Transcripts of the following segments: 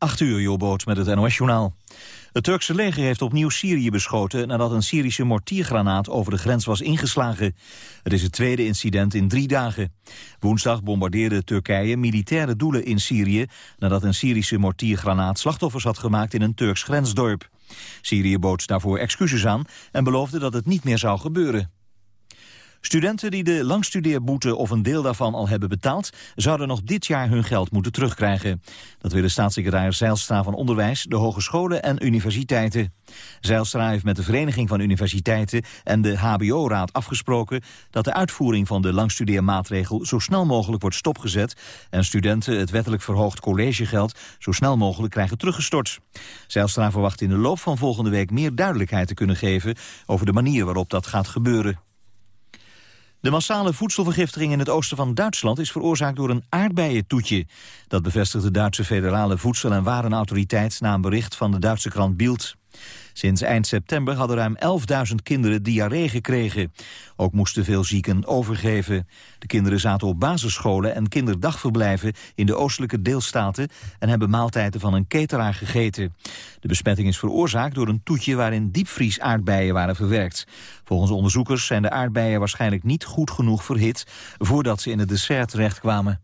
8 uur, Jobboot met het NOS-journaal. Het Turkse leger heeft opnieuw Syrië beschoten... nadat een Syrische mortiergranaat over de grens was ingeslagen. Het is het tweede incident in drie dagen. Woensdag bombardeerde Turkije militaire doelen in Syrië... nadat een Syrische mortiergranaat slachtoffers had gemaakt in een Turks grensdorp. Syrië bood daarvoor excuses aan en beloofde dat het niet meer zou gebeuren. Studenten die de langstudeerboete of een deel daarvan al hebben betaald... zouden nog dit jaar hun geld moeten terugkrijgen. Dat willen staatssecretaris Zeilstra van Onderwijs, de hogescholen en universiteiten. Zeilstra heeft met de Vereniging van Universiteiten en de HBO-raad afgesproken... dat de uitvoering van de langstudeermaatregel zo snel mogelijk wordt stopgezet... en studenten het wettelijk verhoogd collegegeld zo snel mogelijk krijgen teruggestort. Zeilstra verwacht in de loop van volgende week meer duidelijkheid te kunnen geven... over de manier waarop dat gaat gebeuren. De massale voedselvergiftiging in het oosten van Duitsland is veroorzaakt door een aardbeientoetje. Dat bevestigt de Duitse federale voedsel- en warenautoriteit na een bericht van de Duitse krant Bild. Sinds eind september hadden ruim 11.000 kinderen diarree gekregen. Ook moesten veel zieken overgeven. De kinderen zaten op basisscholen en kinderdagverblijven in de oostelijke deelstaten en hebben maaltijden van een cateraar gegeten. De besmetting is veroorzaakt door een toetje waarin diepvriesaardbeien waren verwerkt. Volgens onderzoekers zijn de aardbeien waarschijnlijk niet goed genoeg verhit voordat ze in het dessert terechtkwamen.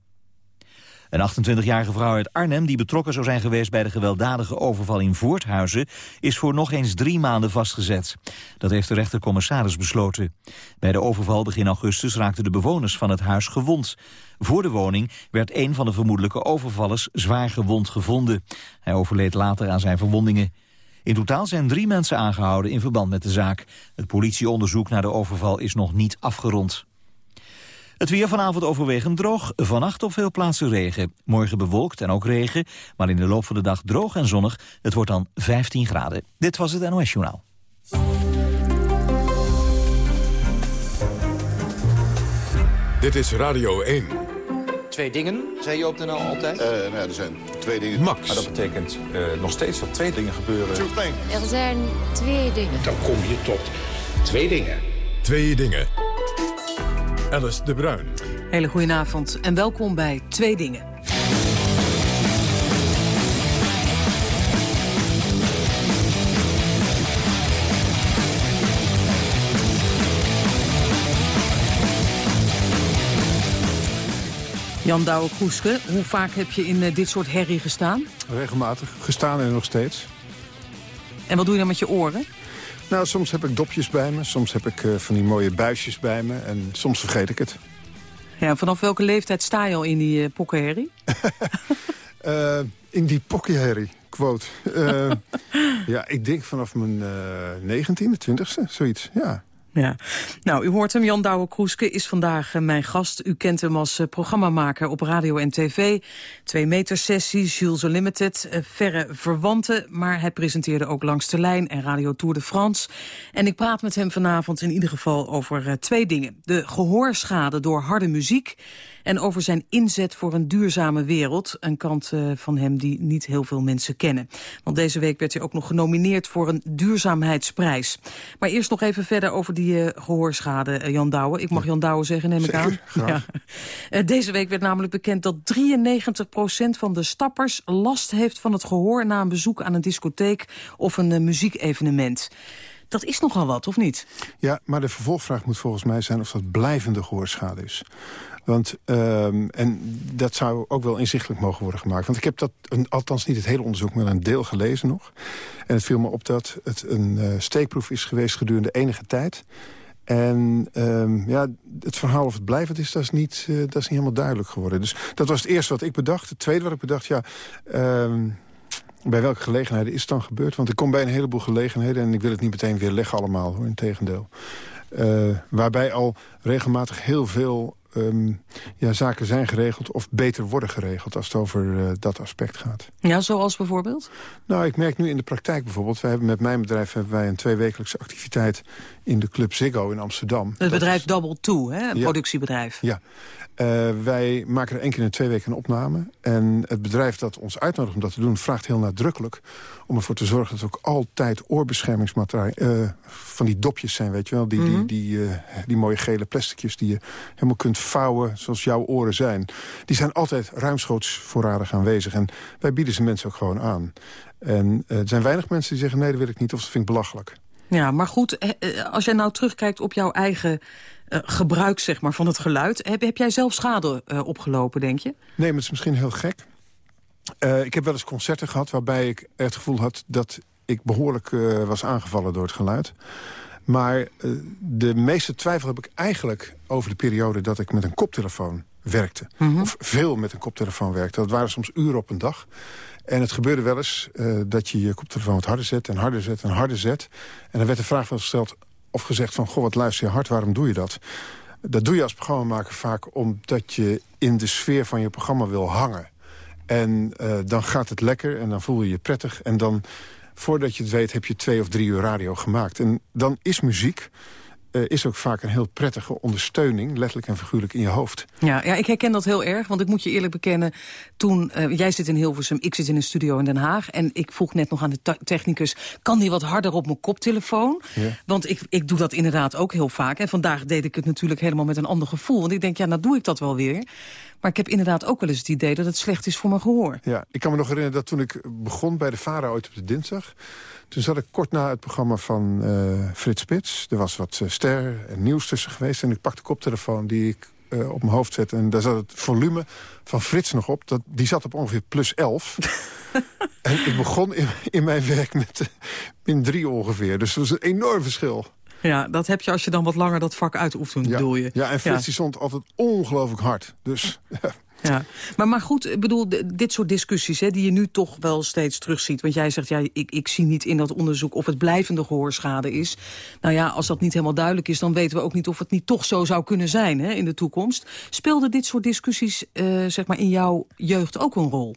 Een 28-jarige vrouw uit Arnhem die betrokken zou zijn geweest bij de gewelddadige overval in Voorthuizen is voor nog eens drie maanden vastgezet. Dat heeft de rechtercommissaris besloten. Bij de overval begin augustus raakten de bewoners van het huis gewond. Voor de woning werd een van de vermoedelijke overvallers zwaar gewond gevonden. Hij overleed later aan zijn verwondingen. In totaal zijn drie mensen aangehouden in verband met de zaak. Het politieonderzoek naar de overval is nog niet afgerond. Het weer vanavond overwegend droog, vannacht op veel plaatsen regen. Morgen bewolkt en ook regen, maar in de loop van de dag droog en zonnig. Het wordt dan 15 graden. Dit was het NOS Journaal. Dit is Radio 1. Twee dingen, zei je op de NL altijd? Uh, nou ja, er zijn twee dingen. Max. Maar dat betekent uh, nog steeds dat twee dingen gebeuren. Er zijn twee dingen. Dan kom je tot twee dingen. Twee dingen. Alice de Bruin. Hele goedenavond en welkom bij Twee Dingen. Jan Douwe Kroeske, hoe vaak heb je in uh, dit soort herrie gestaan? Regelmatig, gestaan en nog steeds. En wat doe je dan met je oren? Nou, soms heb ik dopjes bij me, soms heb ik uh, van die mooie buisjes bij me en soms vergeet ik het. Ja, vanaf welke leeftijd sta je al in die uh, pokkenherrie? uh, in die pokkenherrie, quote. ja, ik denk vanaf mijn negentiende, twintigste, zoiets, ja. Ja. Nou, u hoort hem, Jan Douwe-Kroeske is vandaag uh, mijn gast. U kent hem als uh, programmamaker op radio en tv. Twee meter sessies, Jules Unlimited, uh, verre verwanten. Maar hij presenteerde ook Langs de Lijn en Radio Tour de France. En ik praat met hem vanavond in ieder geval over twee dingen. De gehoorschade door harde muziek en over zijn inzet voor een duurzame wereld. Een kant uh, van hem die niet heel veel mensen kennen. Want deze week werd hij ook nog genomineerd voor een duurzaamheidsprijs. Maar eerst nog even verder over die uh, gehoorschade, uh, Jan Douwe. Ik mag Jan Douwe zeggen, neem ik Zeker, aan. Ja. deze week werd namelijk bekend dat 93% van de stappers last heeft van het gehoor... na een bezoek aan een discotheek of een muziekevenement. Dat is nogal wat, of niet? Ja, maar de vervolgvraag moet volgens mij zijn of dat blijvende gehoorschade is. Want, um, en dat zou ook wel inzichtelijk mogen worden gemaakt. Want ik heb dat, een, althans niet het hele onderzoek, maar een deel gelezen nog. En het viel me op dat het een uh, steekproef is geweest gedurende enige tijd. En um, ja, het verhaal of het blijvend is, dat is, niet, uh, dat is niet helemaal duidelijk geworden. Dus dat was het eerste wat ik bedacht. Het tweede wat ik bedacht, ja... Um, bij welke gelegenheden is het dan gebeurd? Want ik kom bij een heleboel gelegenheden... en ik wil het niet meteen weer leggen allemaal, hoor, in tegendeel. Uh, waarbij al regelmatig heel veel um, ja, zaken zijn geregeld of beter worden geregeld... als het over uh, dat aspect gaat. Ja, zoals bijvoorbeeld? Nou, ik merk nu in de praktijk bijvoorbeeld... Wij hebben met mijn bedrijf hebben wij een tweewekelijkse activiteit... in de Club Ziggo in Amsterdam. Het bedrijf is... Double Two, hè? een ja, productiebedrijf. Ja. Uh, wij maken er één keer in twee weken een opname. En het bedrijf dat ons uitnodigt om dat te doen... vraagt heel nadrukkelijk om ervoor te zorgen... dat er ook altijd oorbeschermingsmateriaal... Uh, van die dopjes zijn, weet je wel. Die, mm -hmm. die, die, uh, die mooie gele plasticjes die je helemaal kunt vouwen zoals jouw oren zijn... die zijn altijd ruimschoots voorradig aanwezig. En wij bieden ze mensen ook gewoon aan. En uh, er zijn weinig mensen die zeggen... nee, dat wil ik niet of dat vind ik belachelijk. Ja, maar goed, als jij nou terugkijkt op jouw eigen uh, gebruik zeg maar, van het geluid... heb, heb jij zelf schade uh, opgelopen, denk je? Nee, maar het is misschien heel gek. Uh, ik heb wel eens concerten gehad waarbij ik het gevoel had... dat ik behoorlijk was aangevallen door het geluid. Maar de meeste twijfel heb ik eigenlijk over de periode... dat ik met een koptelefoon werkte. Mm -hmm. Of veel met een koptelefoon werkte. Dat waren soms uren op een dag. En het gebeurde wel eens dat je je koptelefoon wat harder zet en harder zet en harder zet. En dan werd de vraag wel gesteld of gezegd van... goh, wat luister je hard, waarom doe je dat? Dat doe je als programmamaker vaak omdat je in de sfeer van je programma wil hangen. En uh, dan gaat het lekker en dan voel je je prettig. En dan, voordat je het weet, heb je twee of drie uur radio gemaakt. En dan is muziek uh, is ook vaak een heel prettige ondersteuning... letterlijk en figuurlijk in je hoofd. Ja, ja, ik herken dat heel erg, want ik moet je eerlijk bekennen... toen, uh, jij zit in Hilversum, ik zit in een studio in Den Haag... en ik vroeg net nog aan de technicus... kan die wat harder op mijn koptelefoon? Ja. Want ik, ik doe dat inderdaad ook heel vaak. En vandaag deed ik het natuurlijk helemaal met een ander gevoel. Want ik denk, ja, nou doe ik dat wel weer. Maar ik heb inderdaad ook wel eens het idee dat het slecht is voor mijn gehoor. Ja, ik kan me nog herinneren dat toen ik begon bij de VARA ooit op de dinsdag... Toen zat ik kort na het programma van uh, Frits Spits. Er was wat uh, ster en nieuws tussen geweest. En ik pakte de koptelefoon die ik uh, op mijn hoofd zette. En daar zat het volume van Frits nog op. Dat, die zat op ongeveer plus 11. en ik begon in, in mijn werk met min 3 ongeveer. Dus dat was een enorm verschil. Ja, dat heb je als je dan wat langer dat vak uitoefent, ja. bedoel je. Ja, en Frits ja. stond altijd ongelooflijk hard. Dus... Ja, maar, maar goed, ik bedoel, dit soort discussies hè, die je nu toch wel steeds terugziet. Want jij zegt, ja, ik, ik zie niet in dat onderzoek of het blijvende gehoorschade is. Nou ja, als dat niet helemaal duidelijk is, dan weten we ook niet of het niet toch zo zou kunnen zijn hè, in de toekomst. Speelde dit soort discussies uh, zeg maar in jouw jeugd ook een rol?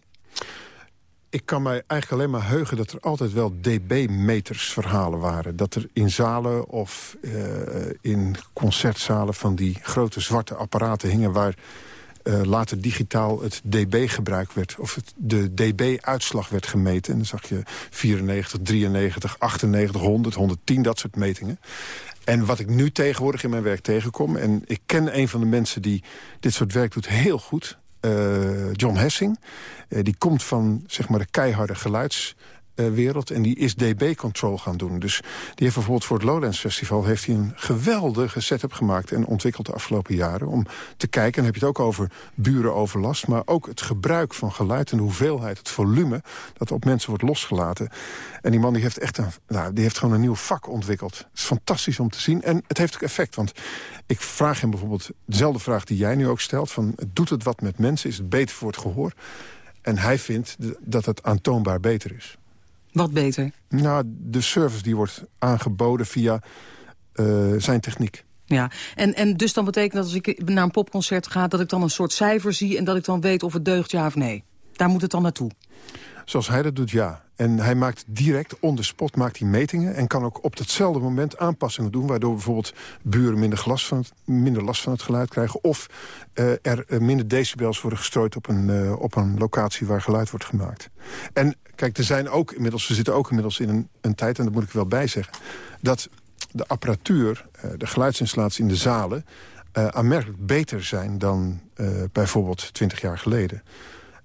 Ik kan mij eigenlijk alleen maar heugen dat er altijd wel dB-meters verhalen waren. Dat er in zalen of uh, in concertzalen van die grote zwarte apparaten hingen... waar uh, later digitaal het dB-gebruik werd... of het, de dB-uitslag werd gemeten. En dan zag je 94, 93, 98, 100, 110, dat soort metingen. En wat ik nu tegenwoordig in mijn werk tegenkom... en ik ken een van de mensen die dit soort werk doet heel goed... Uh, John Hessing. Uh, die komt van zeg maar, de keiharde geluidswereld. en die is dB-control gaan doen. Dus die heeft bijvoorbeeld voor het Lowlands Festival... heeft hij een geweldige setup gemaakt en ontwikkeld de afgelopen jaren... om te kijken, en dan heb je het ook over burenoverlast... maar ook het gebruik van geluid en de hoeveelheid, het volume... dat op mensen wordt losgelaten. En die man die heeft, echt een, nou, die heeft gewoon een nieuw vak ontwikkeld. Het is fantastisch om te zien. En het heeft ook effect, want ik vraag hem bijvoorbeeld... dezelfde vraag die jij nu ook stelt, van, doet het wat met mensen? Is het beter voor het gehoor? En hij vindt dat het aantoonbaar beter is. Wat beter? Nou, de service die wordt aangeboden via uh, zijn techniek. Ja, en, en dus dan betekent dat als ik naar een popconcert ga... dat ik dan een soort cijfer zie en dat ik dan weet of het deugt ja of nee. Daar moet het dan naartoe. Zoals hij dat doet, ja. En hij maakt direct on the spot maakt hij metingen... en kan ook op datzelfde moment aanpassingen doen... waardoor bijvoorbeeld buren minder, glas van het, minder last van het geluid krijgen... of uh, er minder decibels worden gestrooid op een, uh, op een locatie waar geluid wordt gemaakt. En kijk, er zijn ook inmiddels, we zitten ook inmiddels in een, een tijd... en dat moet ik wel bij zeggen... dat de apparatuur, de geluidsinstallatie in de zalen... aanmerkelijk beter zijn dan bijvoorbeeld 20 jaar geleden.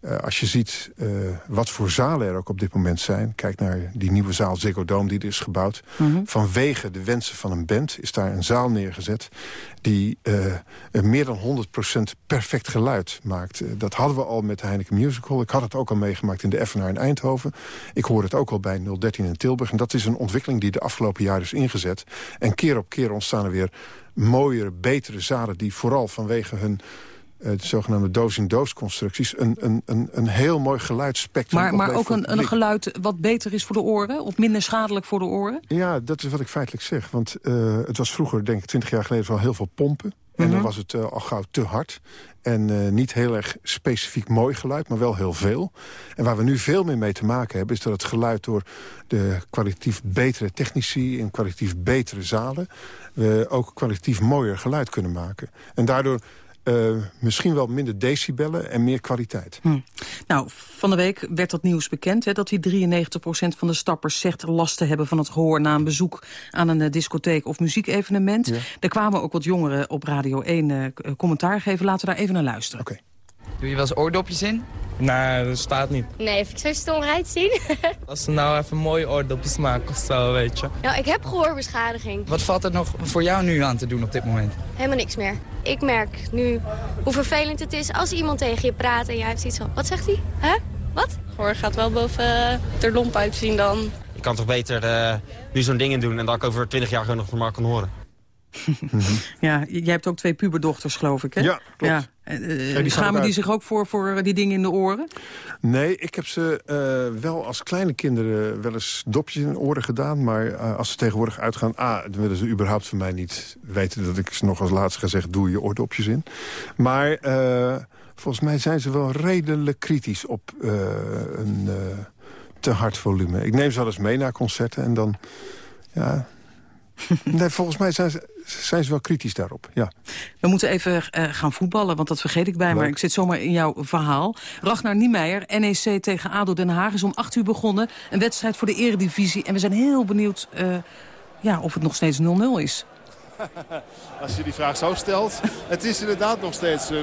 Uh, als je ziet uh, wat voor zalen er ook op dit moment zijn... kijk naar die nieuwe zaal Ziggo Dome die er is gebouwd. Mm -hmm. Vanwege de wensen van een band is daar een zaal neergezet... die uh, meer dan 100% perfect geluid maakt. dat hadden we al met de Heineken Musical. Ik had het ook al meegemaakt in de Effenaar in Eindhoven. Ik hoor het ook al bij 013 in Tilburg. En dat is een ontwikkeling die de afgelopen jaren is ingezet. En keer op keer ontstaan er weer mooiere, betere zalen... die vooral vanwege hun de zogenaamde doos-in-doos constructies... Een, een, een, een heel mooi geluidsspectrum. Maar, maar ook een, een geluid wat beter is voor de oren? Of minder schadelijk voor de oren? Ja, dat is wat ik feitelijk zeg. Want uh, het was vroeger, denk ik, twintig jaar geleden... wel heel veel pompen. En dan was het uh, al gauw te hard. En uh, niet heel erg specifiek mooi geluid, maar wel heel veel. En waar we nu veel meer mee te maken hebben... is dat het geluid door de kwalitatief betere technici... en kwalitatief betere zalen... we ook kwalitatief mooier geluid kunnen maken. En daardoor eh, misschien wel minder decibellen en meer kwaliteit. Hm. Nou, van de week werd dat nieuws bekend... Hè, dat die 93% van de stappers zegt last te hebben van het gehoor... na een bezoek aan een uh, discotheek of muziekevenement. Ja. Er kwamen ook wat jongeren op Radio 1 uh, commentaar geven. Laten we daar even naar luisteren. Oké. Okay. Doe je wel eens oordopjes in? Nee, dat staat niet. Nee, vind ik zo stomheid zien. Als ze nou even mooie oordopjes maken of zo, weet je. Nou, ik heb gehoorbeschadiging. Wat valt er nog voor jou nu aan te doen op dit moment? Helemaal niks meer. Ik merk nu hoe vervelend het is als iemand tegen je praat en jij hebt iets van... Wat zegt hij? Hè? Huh? Wat? Gehoor gaat wel boven uh, er lomp uitzien dan. Je kan toch beter uh, nu zo'n dingen doen en dat ik over 20 jaar gewoon nog normaal kan horen. Ja, jij hebt ook twee puberdochters, geloof ik, hè? Ja, klopt. Ja. Uh, die schamen die zich ook voor, voor die dingen in de oren? Nee, ik heb ze uh, wel als kleine kinderen wel eens dopjes in de oren gedaan. Maar uh, als ze tegenwoordig uitgaan... A, dan willen ze überhaupt van mij niet weten dat ik ze nog als laatste ga zeggen... doe je oordopjes in. Maar volgens mij zijn ze wel redelijk kritisch op een te hard volume. Ik neem ze wel eens mee naar concerten en dan... Ja, nee, volgens mij zijn ze, zijn ze wel kritisch daarop, ja. We moeten even uh, gaan voetballen, want dat vergeet ik bij. Leuk. Maar ik zit zomaar in jouw verhaal. Ragnar Niemeyer, NEC tegen ADO Den Haag, is om 8 uur begonnen. Een wedstrijd voor de eredivisie. En we zijn heel benieuwd uh, ja, of het nog steeds 0-0 is. Als je die vraag zo stelt. Het is inderdaad nog steeds 0-0.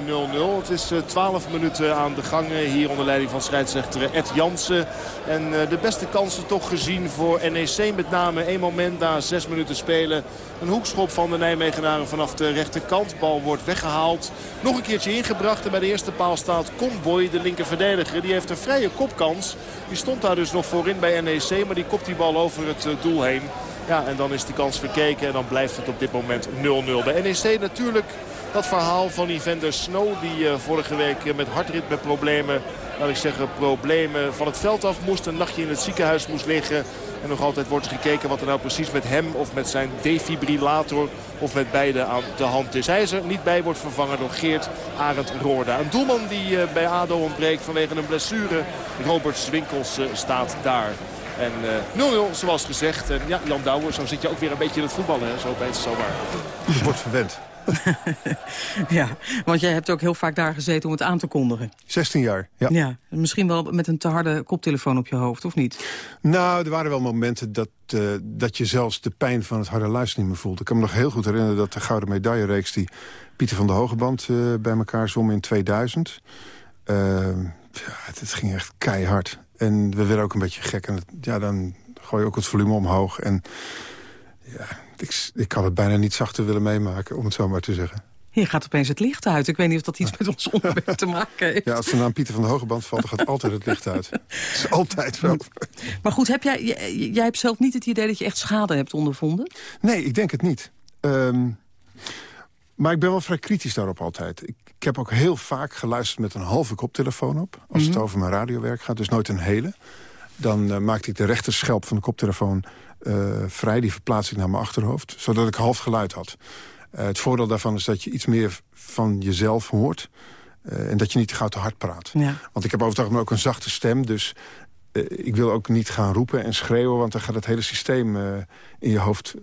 Het is 12 minuten aan de gang hier onder leiding van scheidsrechter Ed Jansen. En de beste kansen toch gezien voor NEC. Met name één moment na 6 minuten spelen. Een hoekschop van de Nijmegenaren vanaf de rechterkant. Bal wordt weggehaald. Nog een keertje ingebracht. En bij de eerste paal staat Comboy, de linker verdediger. Die heeft een vrije kopkans. Die stond daar dus nog voorin bij NEC. Maar die kopt die bal over het doel heen. Ja, en dan is die kans verkeken en dan blijft het op dit moment 0-0. Bij NEC natuurlijk dat verhaal van Evander Snow die uh, vorige week uh, met hartritmeproblemen, laat ik zeggen problemen, van het veld af moest. Een nachtje in het ziekenhuis moest liggen. En nog altijd wordt gekeken wat er nou precies met hem of met zijn defibrillator of met beide aan de hand is. Hij is er niet bij, wordt vervangen door Geert Arend Roorda. Een doelman die uh, bij ADO ontbreekt vanwege een blessure. Robert Swinkels staat daar. En 0-0 uh, zoals gezegd. En ja, Jan Douwer, zo zit je ook weer een beetje in het voetballen. Hè? Zo opeens zomaar. Je wordt verwend. ja, want jij hebt ook heel vaak daar gezeten om het aan te kondigen. 16 jaar, ja. ja. Misschien wel met een te harde koptelefoon op je hoofd, of niet? Nou, er waren wel momenten dat, uh, dat je zelfs de pijn van het harde luisteren niet meer voelde. Ik kan me nog heel goed herinneren dat de Gouden Medaillereeks... die Pieter van der Hogeband uh, bij elkaar zwom in 2000... Uh, ja, het, het ging echt keihard. En we werden ook een beetje gek. En het, ja, dan gooi je ook het volume omhoog. En ja, ik, ik kan het bijna niet zachter willen meemaken, om het zo maar te zeggen. Hier gaat opeens het licht uit. Ik weet niet of dat iets met ons onderwerp te maken heeft. Ja, als de naam Pieter van de Hogeband valt, dan gaat altijd het licht uit. Dat is altijd zo. Maar goed, heb jij, jij, jij hebt zelf niet het idee dat je echt schade hebt ondervonden? Nee, ik denk het niet. Um, maar ik ben wel vrij kritisch daarop altijd. Ik, ik, heb ook heel vaak geluisterd met een halve koptelefoon op. Als mm -hmm. het over mijn radiowerk gaat, dus nooit een hele. Dan uh, maakte ik de rechterschelp van de koptelefoon uh, vrij. Die verplaats ik naar mijn achterhoofd, zodat ik half geluid had. Uh, het voordeel daarvan is dat je iets meer van jezelf hoort. en dat je niet te gauw te hard praat. Ja. Want ik heb over het algemeen ook een zachte stem. Dus ik wil ook niet gaan roepen en schreeuwen. Want dan gaat het hele systeem in je hoofd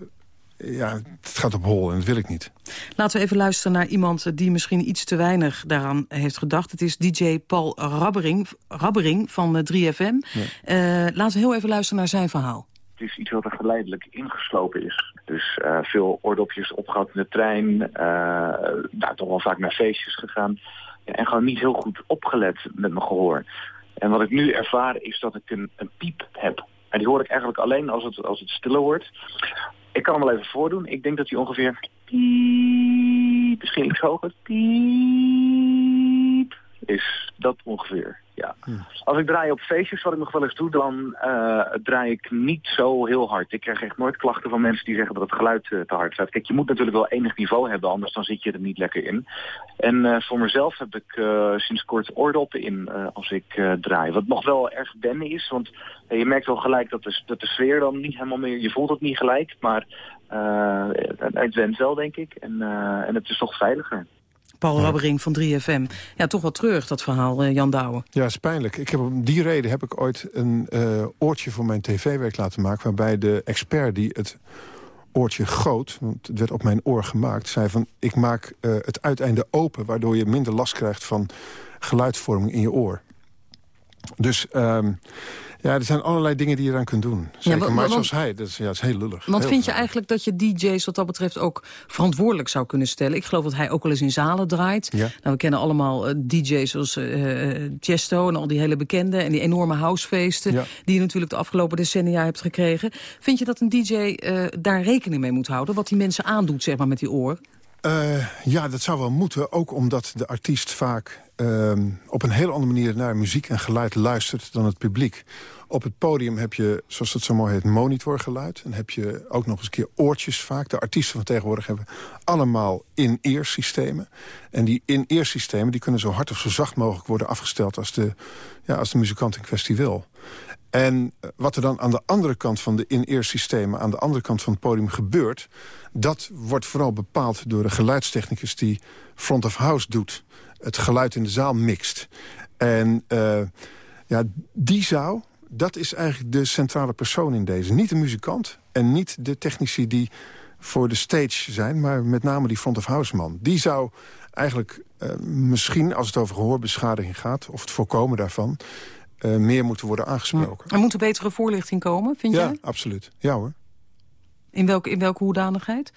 ja, het gaat op hol en dat wil ik niet. Laten we even luisteren naar iemand die misschien iets te weinig daaraan heeft gedacht. Het is DJ Paul Rabbering, Rabbering van 3FM. Ja. Uh, laten we heel even luisteren naar zijn verhaal. Het is iets wat er geleidelijk ingeslopen is. Dus uh, veel oordopjes opgehad in de trein. Uh, nou, toch wel vaak naar feestjes gegaan. Ja, en gewoon niet heel goed opgelet met mijn gehoor. En wat ik nu ervaar is dat ik een, een piep heb. En die hoor ik eigenlijk alleen als het, als het stiller wordt. Ik kan hem wel even voordoen. Ik denk dat hij ongeveer... Misschien iets hoger. Is dat ongeveer. Ja. Hm. Als ik draai op feestjes, wat ik nog wel eens doe, dan uh, draai ik niet zo heel hard. Ik krijg echt nooit klachten van mensen die zeggen dat het geluid uh, te hard staat. Kijk, je moet natuurlijk wel enig niveau hebben, anders dan zit je er niet lekker in. En uh, voor mezelf heb ik sinds kort oordoppen in als ik draai. Wat nog wel erg wennen is, want je merkt wel gelijk dat de, dat de sfeer dan niet helemaal meer... Je voelt het niet gelijk, maar het went wel, denk ik. En, en het is toch veiliger. Paul. Rabbering van 3FM. Ja, toch wel terug dat verhaal, uh, Jan Douwen. Ja, is pijnlijk. Ik heb, om die reden heb ik ooit een uh, oortje voor mijn tv-werk laten maken... waarbij de expert die het oortje Goot, want het werd op mijn oor gemaakt... zei van, ik maak uh, het uiteinde open... waardoor je minder last krijgt van geluidsvorming in je oor. Dus... Um, ja, er zijn allerlei dingen die je eraan kunt doen. Zeker, ja, maar zoals hij, dat is, ja, dat is heel lullig. Want heel vind je eigenlijk dat je DJ's wat dat betreft ook verantwoordelijk zou kunnen stellen? Ik geloof dat hij ook wel eens in zalen draait. Ja. Nou, we kennen allemaal uh, DJ's zoals uh, Chesto en al die hele bekende... en die enorme housefeesten ja. die je natuurlijk de afgelopen decennia hebt gekregen. Vind je dat een DJ uh, daar rekening mee moet houden? Wat die mensen aandoet, zeg maar, met die oren? Uh, ja, dat zou wel moeten. Ook omdat de artiest vaak uh, op een heel andere manier naar muziek en geluid luistert dan het publiek. Op het podium heb je, zoals het zo mooi heet, monitorgeluid. En heb je ook nog eens een keer oortjes vaak. De artiesten van tegenwoordig hebben allemaal in-ear systemen. En die in-ear systemen die kunnen zo hard of zo zacht mogelijk worden afgesteld... als de, ja, als de muzikant in kwestie wil. En wat er dan aan de andere kant van de in-ear systemen... aan de andere kant van het podium gebeurt... dat wordt vooral bepaald door de geluidstechnicus die front of house doet. Het geluid in de zaal mixt. En uh, ja, die zou, dat is eigenlijk de centrale persoon in deze. Niet de muzikant en niet de technici die voor de stage zijn... maar met name die front of house man. Die zou eigenlijk uh, misschien, als het over gehoorbeschadiging gaat... of het voorkomen daarvan uh, meer moeten worden aangesproken. Er moet er betere voorlichting komen, vind ja, jij? Ja, absoluut. Ja hoor. In welke, in welke hoedanigheid?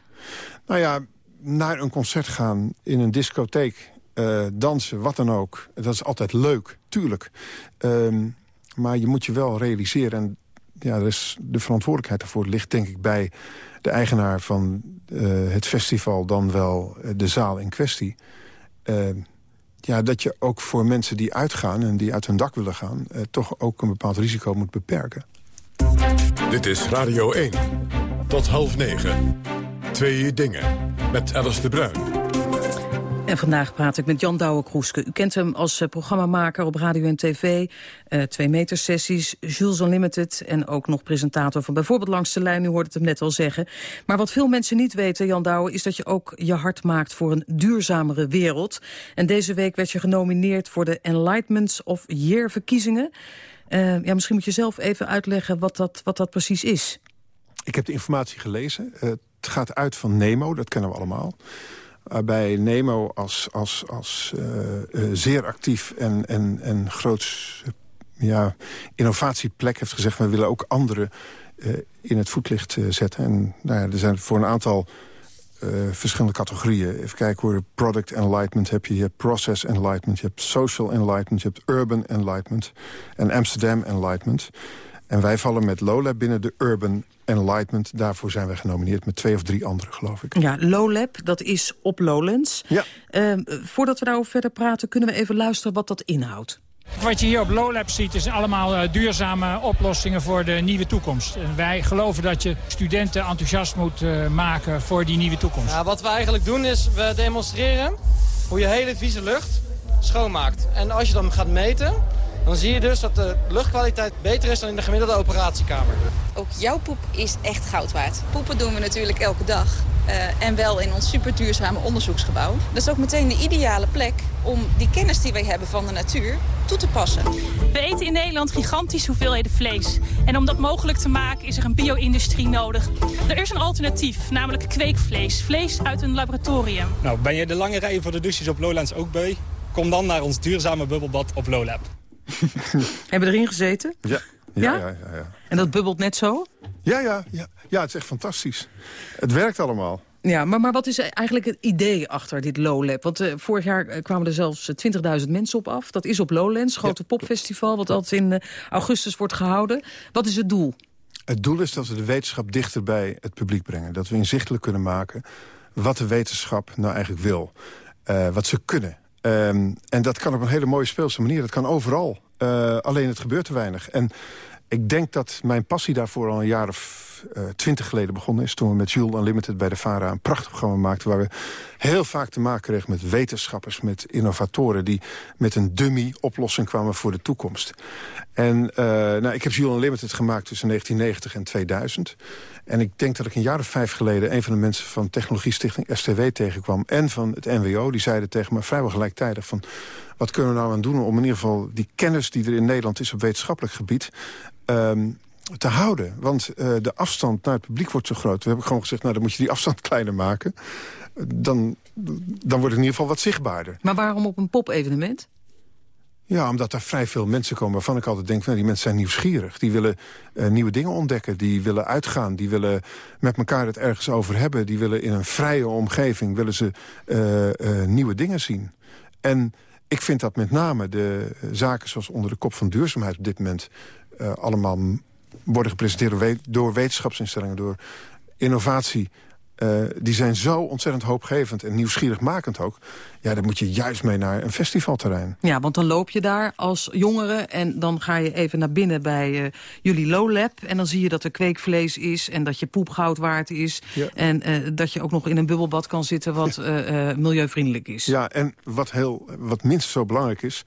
Nou ja, naar een concert gaan in een discotheek, uh, dansen, wat dan ook. Dat is altijd leuk, tuurlijk. Um, maar je moet je wel realiseren... en ja, er is de verantwoordelijkheid daarvoor ligt denk ik bij de eigenaar van uh, het festival... dan wel de zaal in kwestie... Uh, ja, dat je ook voor mensen die uitgaan en die uit hun dak willen gaan... Eh, toch ook een bepaald risico moet beperken. Dit is Radio 1. Tot half negen. Twee dingen. Met Alice de Bruin. En vandaag praat ik met Jan Douwe-Kroeske. U kent hem als uh, programmamaker op radio en tv. Uh, twee meter sessies, Jules Unlimited... en ook nog presentator van bijvoorbeeld Langs de Lijn. U hoort het hem net al zeggen. Maar wat veel mensen niet weten, Jan Douwe... is dat je ook je hart maakt voor een duurzamere wereld. En deze week werd je genomineerd voor de Enlightenment of Year verkiezingen. Uh, ja, misschien moet je zelf even uitleggen wat dat, wat dat precies is. Ik heb de informatie gelezen. het gaat uit van Nemo, dat kennen we allemaal waarbij Nemo als, als, als uh, uh, zeer actief en, en, en groots ja, innovatieplek heeft gezegd... we willen ook anderen uh, in het voetlicht zetten. En nou ja, er zijn voor een aantal verschillende categorieën. Even kijken hoor, product enlightenment heb je, je hebt process enlightenment... je hebt social enlightenment, je hebt urban enlightenment... en Amsterdam enlightenment... En wij vallen met Lowlab binnen de Urban Enlightenment. Daarvoor zijn we genomineerd met twee of drie anderen, geloof ik. Ja, Lowlab, dat is op Lowlands. Ja. Uh, voordat we daarover verder praten, kunnen we even luisteren wat dat inhoudt. Wat je hier op Lowlab ziet is allemaal uh, duurzame oplossingen voor de nieuwe toekomst. En wij geloven dat je studenten enthousiast moet uh, maken voor die nieuwe toekomst. Ja, wat we eigenlijk doen is, we demonstreren hoe je hele vieze lucht schoonmaakt. En als je dan gaat meten, dan zie je dus dat de luchtkwaliteit beter is dan in de gemiddelde operatiekamer. Ook jouw poep is echt goud waard. Poepen doen we natuurlijk elke dag. Uh, en wel in ons super duurzame onderzoeksgebouw. Dat is ook meteen de ideale plek om die kennis die wij hebben van de natuur toe te passen. We eten in Nederland gigantische hoeveelheden vlees. En om dat mogelijk te maken is er een bio-industrie nodig. Er is een alternatief, namelijk kweekvlees. Vlees uit een laboratorium. Nou, ben je de lange rij voor de douches op Lowlands ook bij? Kom dan naar ons duurzame bubbelbad op Lowlab. Hebben erin gezeten? Ja. Ja, ja? ja, ja, En dat bubbelt net zo? Ja, ja, ja. ja, het is echt fantastisch. Het werkt allemaal. Ja, maar, maar wat is eigenlijk het idee achter dit Lowlab? Want uh, vorig jaar kwamen er zelfs 20.000 mensen op af. Dat is op Lowlands, grote popfestival... wat altijd in uh, augustus wordt gehouden. Wat is het doel? Het doel is dat we de wetenschap dichter bij het publiek brengen. Dat we inzichtelijk kunnen maken wat de wetenschap nou eigenlijk wil. Uh, wat ze kunnen. Um, en dat kan op een hele mooie speelse manier. Dat kan overal. Uh, alleen het gebeurt te weinig. En ik denk dat mijn passie daarvoor al een jaar of twintig uh, geleden begonnen is... toen we met Jules Unlimited bij de VARA een prachtig programma maakten... waar we heel vaak te maken kregen met wetenschappers, met innovatoren... die met een dummy-oplossing kwamen voor de toekomst. En uh, nou, ik heb Jules Unlimited gemaakt tussen 1990 en 2000. En ik denk dat ik een jaar of vijf geleden... een van de mensen van Technologie Stichting STW tegenkwam... en van het NWO, die zeiden tegen me vrijwel gelijktijdig... van wat kunnen we nou aan doen om in ieder geval die kennis die er in Nederland is op wetenschappelijk gebied... Um, te houden. Want uh, de afstand naar het publiek wordt zo groot. We hebben gewoon gezegd, nou dan moet je die afstand kleiner maken. Dan, dan wordt het in ieder geval wat zichtbaarder. Maar waarom op een pop-evenement? Ja, omdat er vrij veel mensen komen waarvan ik altijd denk... Nou, die mensen zijn nieuwsgierig. Die willen uh, nieuwe dingen ontdekken. Die willen uitgaan. Die willen met elkaar het ergens over hebben. Die willen in een vrije omgeving willen ze, uh, uh, nieuwe dingen zien. En ik vind dat met name de zaken zoals onder de kop van duurzaamheid... op dit moment allemaal worden gepresenteerd door wetenschapsinstellingen... door innovatie uh, die zijn zo ontzettend hoopgevend en nieuwsgierigmakend ook. Ja, dan moet je juist mee naar een festivalterrein. Ja, want dan loop je daar als jongere en dan ga je even naar binnen bij uh, jullie Low Lab. En dan zie je dat er kweekvlees is en dat je poep goud waard is. Ja. En uh, dat je ook nog in een bubbelbad kan zitten wat milieuvriendelijk is. Ja, en wat, heel, wat minstens zo belangrijk is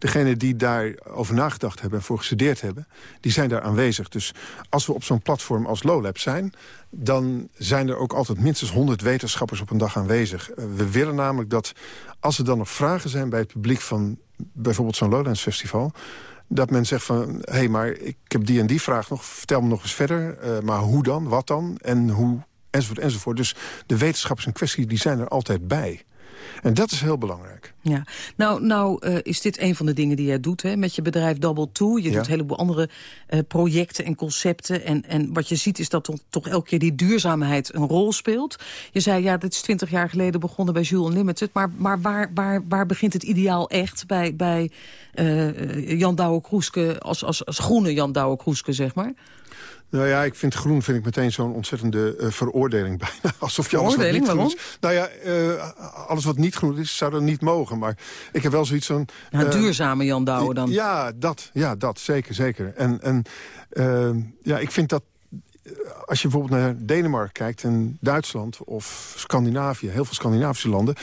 degenen die daarover nagedacht hebben en voor gestudeerd hebben... die zijn daar aanwezig. Dus als we op zo'n platform als LowLab zijn... dan zijn er ook altijd minstens 100 wetenschappers op een dag aanwezig. Eh, we willen namelijk dat als er dan nog vragen zijn bij het publiek... van bijvoorbeeld zo'n Lowlands Festival dat men zegt van, hé, hey, maar ik heb die en die vraag nog, vertel me nog eens verder. Uh, maar hoe dan, wat dan en hoe, enzovoort, enzovoort. Dus de wetenschappers in kwestie, die zijn er altijd bij. En dat is heel belangrijk. Ja. Nou, nou uh, is dit een van de dingen die jij doet hè, met je bedrijf Double Two. Je ja. doet een heleboel andere uh, projecten en concepten. En, en wat je ziet is dat toch, toch elke keer die duurzaamheid een rol speelt. Je zei, ja, dit is twintig jaar geleden begonnen bij Jules Unlimited. Maar, maar waar, waar, waar begint het ideaal echt bij, bij uh, Jan Douwe-Kroeske... Als, als, als groene Jan Douwe-Kroeske, zeg maar? Nou ja, ik vind groen vind ik meteen zo'n ontzettende uh, veroordeling bijna. Alsof je alles wat niet waarom? groen is. Nou ja, uh, alles wat niet groen is, zou dan niet mogen. Maar ik heb wel zoiets van... Uh, nou, duurzame Jan Douwe dan? Ja, dat, ja, dat zeker, zeker. En, en ja, ik vind dat als je bijvoorbeeld naar Denemarken kijkt en Duitsland of Scandinavië... heel veel Scandinavische landen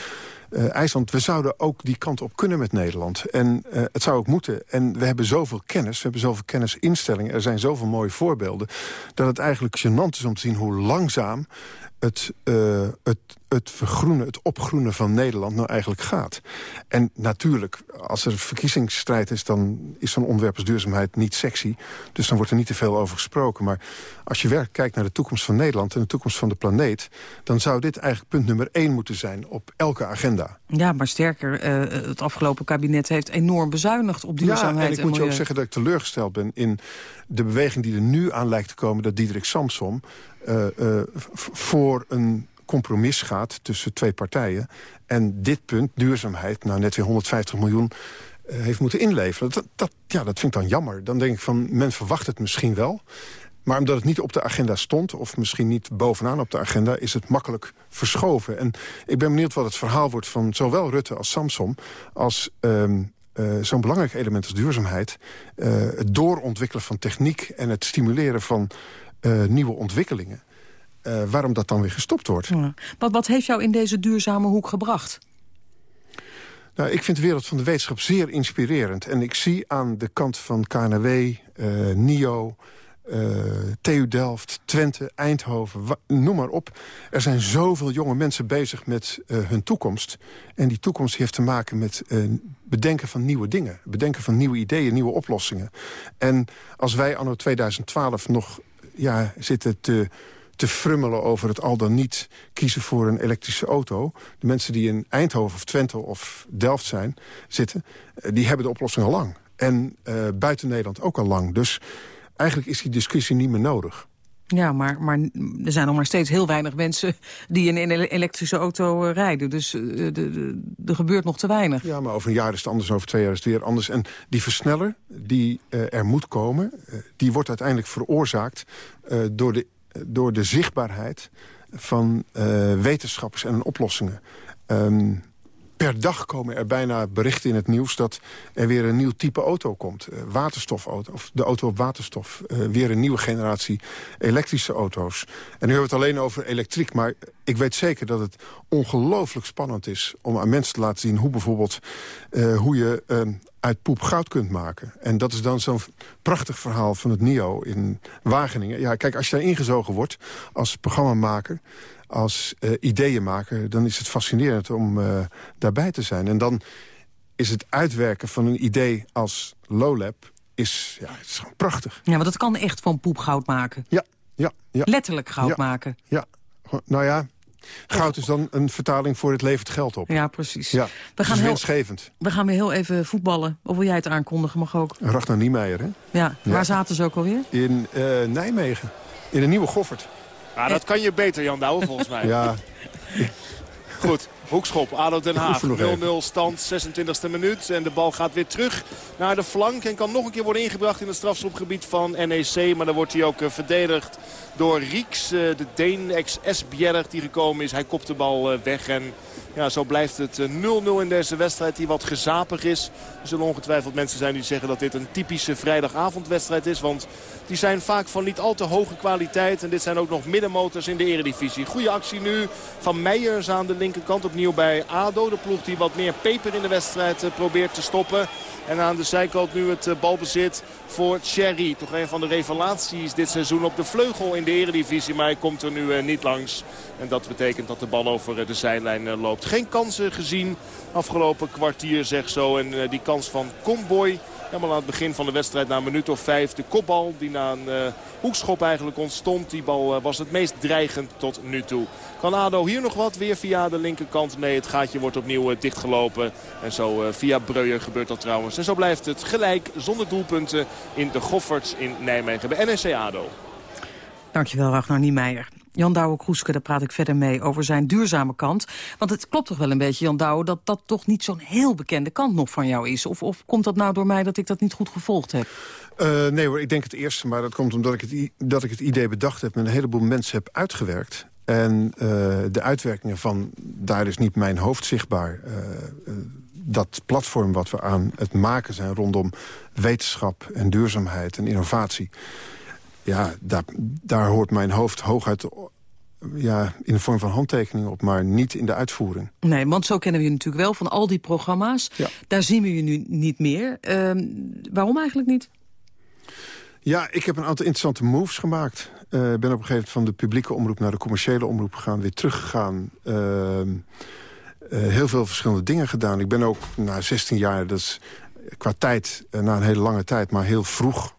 uh, IJsland, we zouden ook die kant op kunnen met Nederland. En uh, het zou ook moeten. En we hebben zoveel kennis, we hebben zoveel kennisinstellingen... er zijn zoveel mooie voorbeelden... dat het eigenlijk gênant is om te zien hoe langzaam het, uh, het, het vergroenen, het opgroenen van Nederland nou eigenlijk gaat. En natuurlijk, als er verkiezingsstrijd is... dan is zo'n onderwerp als duurzaamheid niet sexy. Dus dan wordt er niet te veel over gesproken. Maar als je werkelijk kijkt naar de toekomst van Nederland... en de toekomst van de planeet... dan zou dit eigenlijk punt nummer één moeten zijn op elke agenda. Ja, maar sterker, uh, het afgelopen kabinet heeft enorm bezuinigd op duurzaamheid. Ja, en ik en moet je ook zeggen dat ik teleurgesteld ben... in de beweging die er nu aan lijkt te komen... dat Diederik Samsom uh, uh, voor een compromis gaat tussen twee partijen. En dit punt, duurzaamheid, nou net weer 150 miljoen uh, heeft moeten inleveren. Dat, dat, ja, dat vind ik dan jammer. Dan denk ik van, men verwacht het misschien wel. Maar omdat het niet op de agenda stond, of misschien niet bovenaan op de agenda... is het makkelijk verschoven. En ik ben benieuwd wat het verhaal wordt van zowel Rutte als Samsom... als uh, zo'n belangrijk element als duurzaamheid... Uh, het doorontwikkelen van techniek en het stimuleren van uh, nieuwe ontwikkelingen. Uh, waarom dat dan weer gestopt wordt. Ja. Wat, wat heeft jou in deze duurzame hoek gebracht? Nou, ik vind de wereld van de wetenschap zeer inspirerend. En ik zie aan de kant van KNW, uh, NIO, uh, TU Delft, Twente, Eindhoven, noem maar op. Er zijn zoveel jonge mensen bezig met uh, hun toekomst. En die toekomst heeft te maken met uh, bedenken van nieuwe dingen. Bedenken van nieuwe ideeën, nieuwe oplossingen. En als wij anno 2012 nog ja, zitten te te frummelen over het al dan niet kiezen voor een elektrische auto. De mensen die in Eindhoven of Twente of Delft zijn, zitten... die hebben de oplossing al lang. En uh, buiten Nederland ook al lang. Dus eigenlijk is die discussie niet meer nodig. Ja, maar, maar er zijn nog maar steeds heel weinig mensen die in een elektrische auto uh, rijden. Dus uh, er gebeurt nog te weinig. Ja, maar over een jaar is het anders, over twee jaar is het weer anders. En die versneller die uh, er moet komen, die wordt uiteindelijk veroorzaakt door de door de zichtbaarheid van wetenschappers en oplossingen. Um, per dag komen er bijna berichten in het nieuws... dat er weer een nieuw type auto komt. Uh, waterstofauto, of de auto op waterstof. Uh, weer een nieuwe generatie elektrische auto's. En nu hebben we het alleen over elektriek. Maar ik weet zeker dat het ongelooflijk spannend is... om aan mensen te laten zien hoe bijvoorbeeld... Uh, hoe je uit poep goud kunt maken. En dat is dan zo'n prachtig verhaal van het NIO in Wageningen. Ja, kijk, als je daar ingezogen wordt als programmamaker als uh, ideeënmaker... dan is het fascinerend om uh, daarbij te zijn. En dan is het uitwerken van een idee als Lowlab is, ja, het is gewoon prachtig. Ja, want dat kan echt van poep goud maken. Ja, ja, ja. Letterlijk goud Ja. maken. Ja, nou ja, goud is dan een vertaling voor het levert geld op. Ja, precies. Ja, We gaan heel-. We gaan weer heel even voetballen. Of wil jij het aankondigen? Mag ook. Ragnar Niemeyer, hè? Ja, Ja. waar zaten ze ook alweer? In eh, Nijmegen. In een nieuwe Goffert. Ja, dat kan je beter, Jan Douwe, volgens mij. Ja, Goed, hoekschop, ADO Den Haag. oefen nog 0-0 stand, 26e minuut. En de bal gaat weer terug naar de flank. En kan nog een keer worden ingebracht in het strafschopgebied van NEC. Maar dan wordt hij ook eh, verdedigd door Rieks, eh, de Deen, ex-Esbjerg die gekomen is. Hij kopt de bal eh, weg en ja, zo blijft het eh, 0-0 in deze wedstrijd die wat gezapig is. Er zullen ongetwijfeld mensen zijn die zeggen dat dit een typische vrijdagavondwedstrijd is. Want die zijn vaak van niet al te hoge kwaliteit. En dit zijn ook nog middenmotors in de eredivisie. Goede actie nu van Meijers aan de linkerkant. Opnieuw bij ADO. De ploeg die wat meer peper in de wedstrijd eh, probeert te stoppen. En aan de zijkant nu het eh, balbezit voor Thierry. Toch een van de revelaties dit seizoen op de vleugel in de eredivisie. Maar hij komt er nu eh, niet langs. En dat betekent dat de bal over de zijlijn loopt. Geen kansen gezien afgelopen kwartier zeg zo. En die kans van Comboy... Helemaal aan het begin van de wedstrijd na een minuut of vijf. De kopbal die na een eh, hoekschop eigenlijk ontstond. Die bal eh, was het meest dreigend tot nu toe. Kan ADO hier nog wat? Weer via de linkerkant. Nee, het gaatje wordt opnieuw eh, dichtgelopen. En zo via Breuer gebeurt dat trouwens. En zo blijft het gelijk zonder doelpunten in de Gofferts in Nijmegen. Bij NEC ADO. Dankjewel, Ragnar Niemeyer. Jan Douwe-Kroeske, daar praat ik verder mee over zijn duurzame kant. Want het klopt toch wel een beetje, Jan Douwe... dat dat toch niet zo'n heel bekende kant nog van jou is? Of, of komt dat nou door mij dat ik dat niet goed gevolgd heb? Eh, nee hoor, ik denk het eerste, maar dat komt omdat ik het, dat ik het idee bedacht heb... met een heleboel mensen heb uitgewerkt. En eh, de uitwerkingen van, daar is niet mijn hoofd zichtbaar. Eh, dat platform wat we aan het maken zijn rondom wetenschap en duurzaamheid en innovatie... ja, daar, daar hoort mijn hoofd hooguit ja, in de vorm van handtekeningen op... maar niet in de uitvoering. Nee, want zo kennen we je natuurlijk wel van al die programma's. Daar zien we je nu niet meer. Ehm, waarom eigenlijk niet? Ja, ik heb een aantal interessante moves gemaakt. Eh, Ik ben op een gegeven moment van de publieke omroep naar de commerciële omroep gegaan. Weer teruggegaan. Ehm, eh, heel veel verschillende dingen gedaan. Ik ben ook na 16 jaar, dat is qua tijd, eh, na een hele lange tijd... maar heel vroeg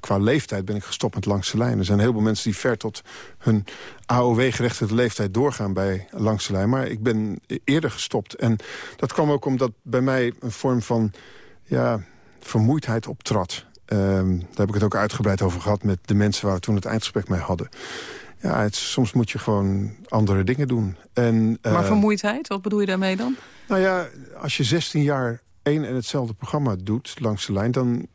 qua leeftijd ben ik gestopt met langs de lijn. Er zijn heel veel mensen die ver tot hun AOW-gerechtigde leeftijd doorgaan bij langs de lijn. Maar ik ben eerder gestopt. En dat kwam ook omdat bij mij een vorm van ja, vermoeidheid optrad. Ehm, daar heb ik het ook uitgebreid over gehad met de mensen waar we toen het eindgesprek mee hadden. Ja, het, soms moet je gewoon andere dingen doen. En, Maar eh, vermoeidheid, wat bedoel je daarmee dan? nou ja, als je 16 jaar één en hetzelfde programma doet langs de lijn... dan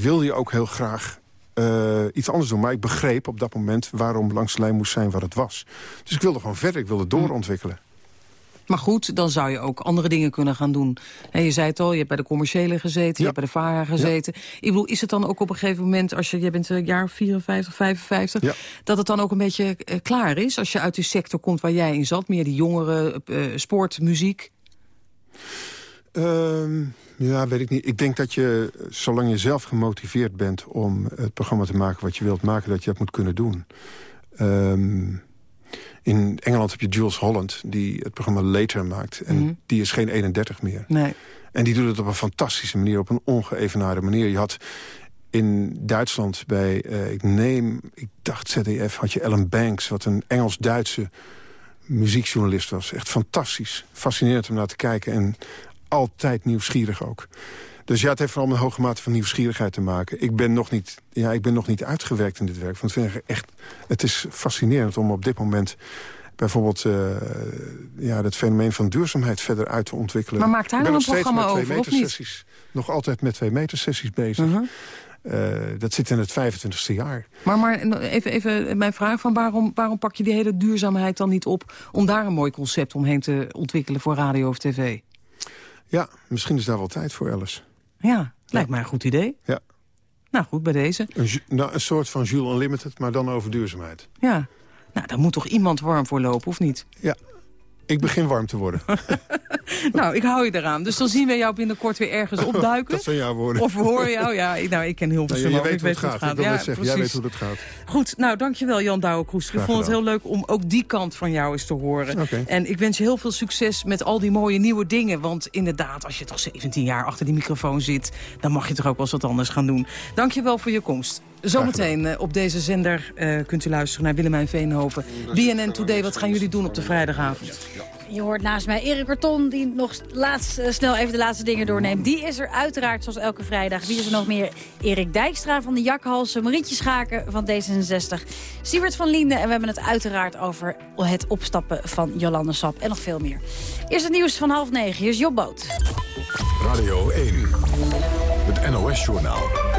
wil je ook heel graag eh, iets anders doen. Maar ik begreep op dat moment waarom langs de lijn moest zijn wat het was. Dus ik wilde gewoon verder, ik wilde doorontwikkelen. Maar goed, dan zou je ook andere dingen kunnen gaan doen. Hè, je zei het al, je hebt bij de commerciële gezeten, je hebt bij de VARA gezeten. Ik bedoel, is het dan ook op een gegeven moment, als je, je bent een jaar 54, 55... dat het dan ook een beetje eh, klaar is als je uit die sector komt waar jij in zat? Meer die jongeren, eh, sport, muziek? Ehm, ja, weet ik niet. Ik denk dat je, zolang je zelf gemotiveerd bent... om het programma te maken wat je wilt maken, dat je dat moet kunnen doen. Ehm, in Engeland heb je Jules Holland, die het programma Later maakt. En Mhm. die is geen 31 meer. Nee. En die doet het op een fantastische manier, op een ongeëvenaarde manier. Je had in Duitsland bij, eh, ik neem, ik dacht ZDF, had je Ellen Banks... wat een Engels-Duitse muziekjournalist was. Echt fantastisch. Fascinerend om naar te kijken en altijd nieuwsgierig ook. Dus ja, het heeft vooral met een hoge mate van nieuwsgierigheid te maken. Ik ben nog niet, ja, ik ben nog niet uitgewerkt in dit werk. Want vind echt, het is fascinerend om op dit moment bijvoorbeeld eh, ja, het fenomeen van duurzaamheid verder uit te ontwikkelen. Maar maakt daar dan een programma over, of. Nog altijd met twee meter sessies bezig. Eh, dat zit in het 25ste jaar. Maar, maar even, even mijn vraag, van waarom, waarom pak je die hele duurzaamheid dan niet op... om daar een mooi concept omheen te ontwikkelen voor radio of tv? Ja, misschien is daar wel tijd voor, Alice. Ja, lijkt mij een goed idee. Ja. Nou goed, bij deze. Een, nou, een soort van Jules Unlimited, maar dan over duurzaamheid. Ja. Nou, daar moet toch iemand warm voor lopen, of niet? Ja. Ik begin warm te worden. nou, ik hou je eraan. Dus dan zien we jou binnenkort weer ergens opduiken. dat zijn jouw woorden. Of we horen jou. Ja, ik, nou, ik ken heel veel nou, je weet hoe het gaat. gaat. Ik wil ja, zeggen, jij weet hoe het gaat. Goed, nou, dankjewel Jan Douwe-Kroes. Ik vond het heel leuk om ook die kant van jou eens te horen. Okay. En ik wens je heel veel succes met al die mooie nieuwe dingen. Want inderdaad, als je toch 17 jaar achter die microfoon zit... dan mag je toch ook wel eens wat anders gaan doen. Dankjewel voor je komst. Zometeen uh, op deze zender uh, kunt u luisteren naar Willemijn Veenhoven. BNN Today, wat gaan jullie doen op de vrijdagavond? Je hoort naast mij Erik Karton, die nog laatst, uh, snel even de laatste dingen doorneemt. Die is er uiteraard, zoals elke vrijdag. Wie is er nog meer? Erik Dijkstra van de Jakhalsen, Marietje Schaken van D66, Siebert van Liende. En we hebben het uiteraard over het opstappen van Jolande Sap en nog veel meer. Eerst het nieuws van half negen. Hier is Job Boot. Radio 1, het NOS-journaal.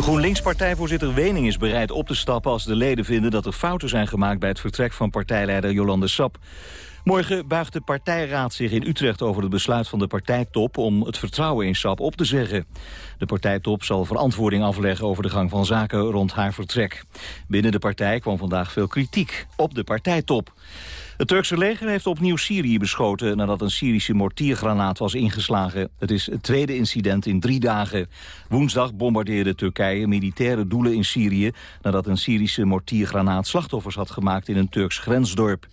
GroenLinks-partijvoorzitter Wening is bereid op te stappen als de leden vinden dat er fouten zijn gemaakt bij het vertrek van partijleider Jolande Sap. Morgen buigt de partijraad zich in Utrecht over het besluit van de partijtop om het vertrouwen in Sap op te zeggen. De partijtop zal verantwoording afleggen over de gang van zaken rond haar vertrek. Binnen de partij kwam vandaag veel kritiek op de partijtop. Het Turkse leger heeft opnieuw Syrië beschoten nadat een Syrische mortiergranaat was ingeslagen. Het is het tweede incident in drie dagen. Woensdag bombardeerde Turkije militaire doelen in Syrië nadat een Syrische mortiergranaat slachtoffers had gemaakt in een Turks grensdorp.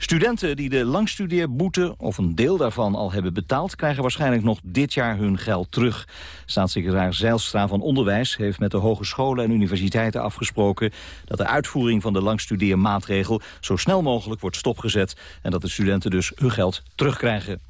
Studenten die de langstudeerboete of een deel daarvan al hebben betaald... krijgen waarschijnlijk nog dit jaar hun geld terug. Staatssecretaris Zeilstra van Onderwijs heeft met de hogescholen en universiteiten afgesproken... dat de uitvoering van de langstudeermaatregel zo snel mogelijk wordt stopgezet... en dat de studenten dus hun geld terugkrijgen.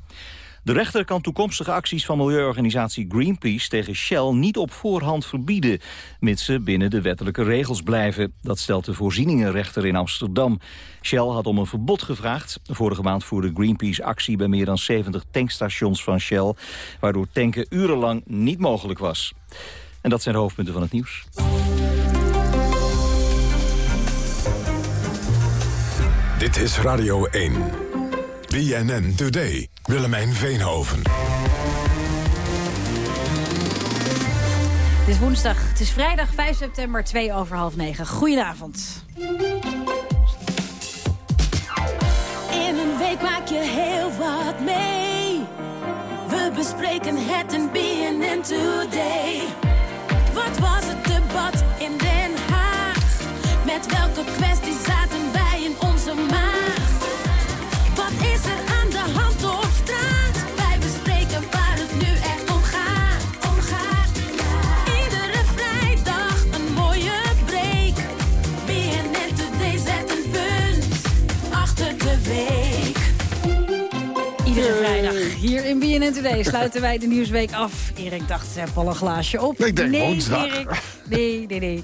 De rechter kan toekomstige acties van milieuorganisatie Greenpeace tegen Shell niet op voorhand verbieden, mits ze binnen de wettelijke regels blijven. Dat stelt de voorzieningenrechter in Amsterdam. Shell had om een verbod gevraagd. Vorige maand voerde Greenpeace actie bij meer dan 70 tankstations van Shell, waardoor tanken urenlang niet mogelijk was. En dat zijn de hoofdpunten van het nieuws. Dit is Radio 1. BNN Today. Willemijn Veenhoven. Het is woensdag, het is vrijdag 5 september, 2 over half 9. Goedenavond. In een week maak je heel wat mee. We bespreken het in BNN Today. Wat was het debat in Den Haag? Met welke kwestie BNN Today sluiten wij de Nieuwsweek af. Erik dacht, ze hebben al een glaasje op. Ik denk nee, woensdag. Erik. Nee, nee, nee.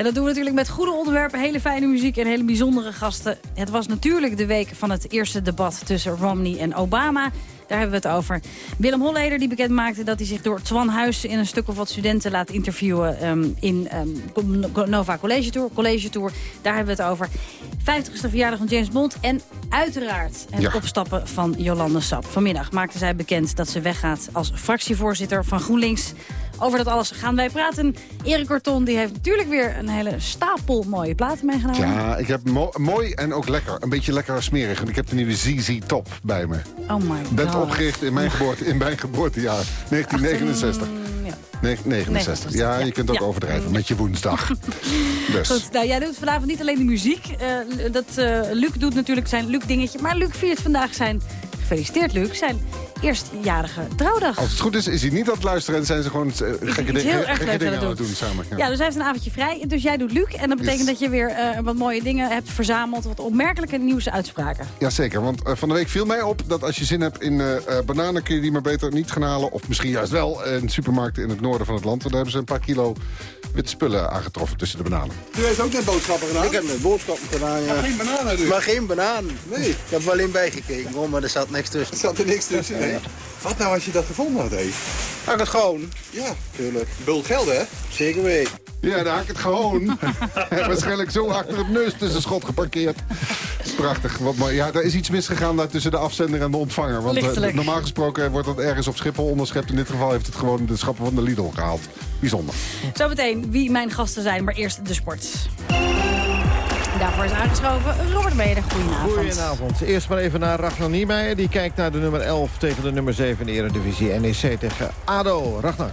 En dat doen we natuurlijk met goede onderwerpen, hele fijne muziek en hele bijzondere gasten. Het was natuurlijk de week van het eerste debat tussen Romney en Obama. Daar hebben we het over. Willem Holleder die bekend maakte dat hij zich door Twan Huis... in een stuk of wat studenten laat interviewen um, in um, Nova College Tour, College Tour. Daar hebben we het over. 50ste verjaardag van James Bond. En uiteraard het ja. opstappen van Jolande Sap. Vanmiddag maakte zij bekend dat ze weggaat als fractievoorzitter van GroenLinks. Over dat alles gaan wij praten. Erik Corton die heeft natuurlijk weer een hele stapel mooie platen meegenomen. Ja, ik heb mo mooi en ook lekker. Een beetje lekker smerig. Want ik heb de nieuwe ZZ Top bij me. Oh my god. Bent opgericht in mijn, geboorte, in mijn geboortejaar. 1969. Ja. Nee, 69. Ja, je kunt ook ja. overdrijven met je woensdag. dus. Goed, nou, jij doet vanavond niet alleen de muziek. Uh, dat, uh, Luc doet natuurlijk zijn Luc-dingetje. Maar Luc viert vandaag zijn... Gefeliciteerd, Luc. Zijn eerstjarige trouwdag. Als het goed is, is hij niet aan het luisteren... en zijn ze gewoon uh, gekke, dingen, gekke dingen aan doen. het doen samen. Ja. ja. dus hij heeft een avondje vrij. Dus jij doet Luc. En dat betekent yes. dat je weer uh, wat mooie dingen hebt verzameld. Wat opmerkelijke nieuwse uitspraken. Jazeker, want uh, van de week viel mij op... dat als je zin hebt in bananen... kun je die maar beter niet gaan halen. Of misschien juist wel in supermarkten in het noorden van het land. Want daar hebben ze een paar kilo witte spullen aangetroffen tussen de bananen. U heeft ook net boodschappen gedaan? Ik heb net boodschappen gedaan, ja. Maar geen bananen dus? Maar geen banaan. Nee. Ik heb er alleen bijgekeken, hoor, maar er zat niks tussen. Er zat er niks tussen, nee. Wat nou als je dat gevonden had, hé? Hak het gewoon. Ja. Tuurlijk. Bult geld, hè? Zeker weten. Ja, daar hak het gewoon. Waarschijnlijk zo achter het neus tussen schot geparkeerd. Prachtig. Wat mooi. Ja, er is iets misgegaan daar tussen de afzender en de ontvanger. Want uh, normaal gesproken wordt dat ergens op Schiphol onderschept. In dit geval heeft het gewoon de schappen van de Lidl gehaald. Bijzonder. Zometeen wie mijn gasten zijn, maar eerst de sport. Daarvoor is aangeschoven Robert Meder. Goedenavond. Goedenavond. Eerst maar even naar Ragnar Niemeyer. Die kijkt naar de nummer 11 tegen de nummer 7 in de Eredivisie. NEC tegen ADO. Ragnar.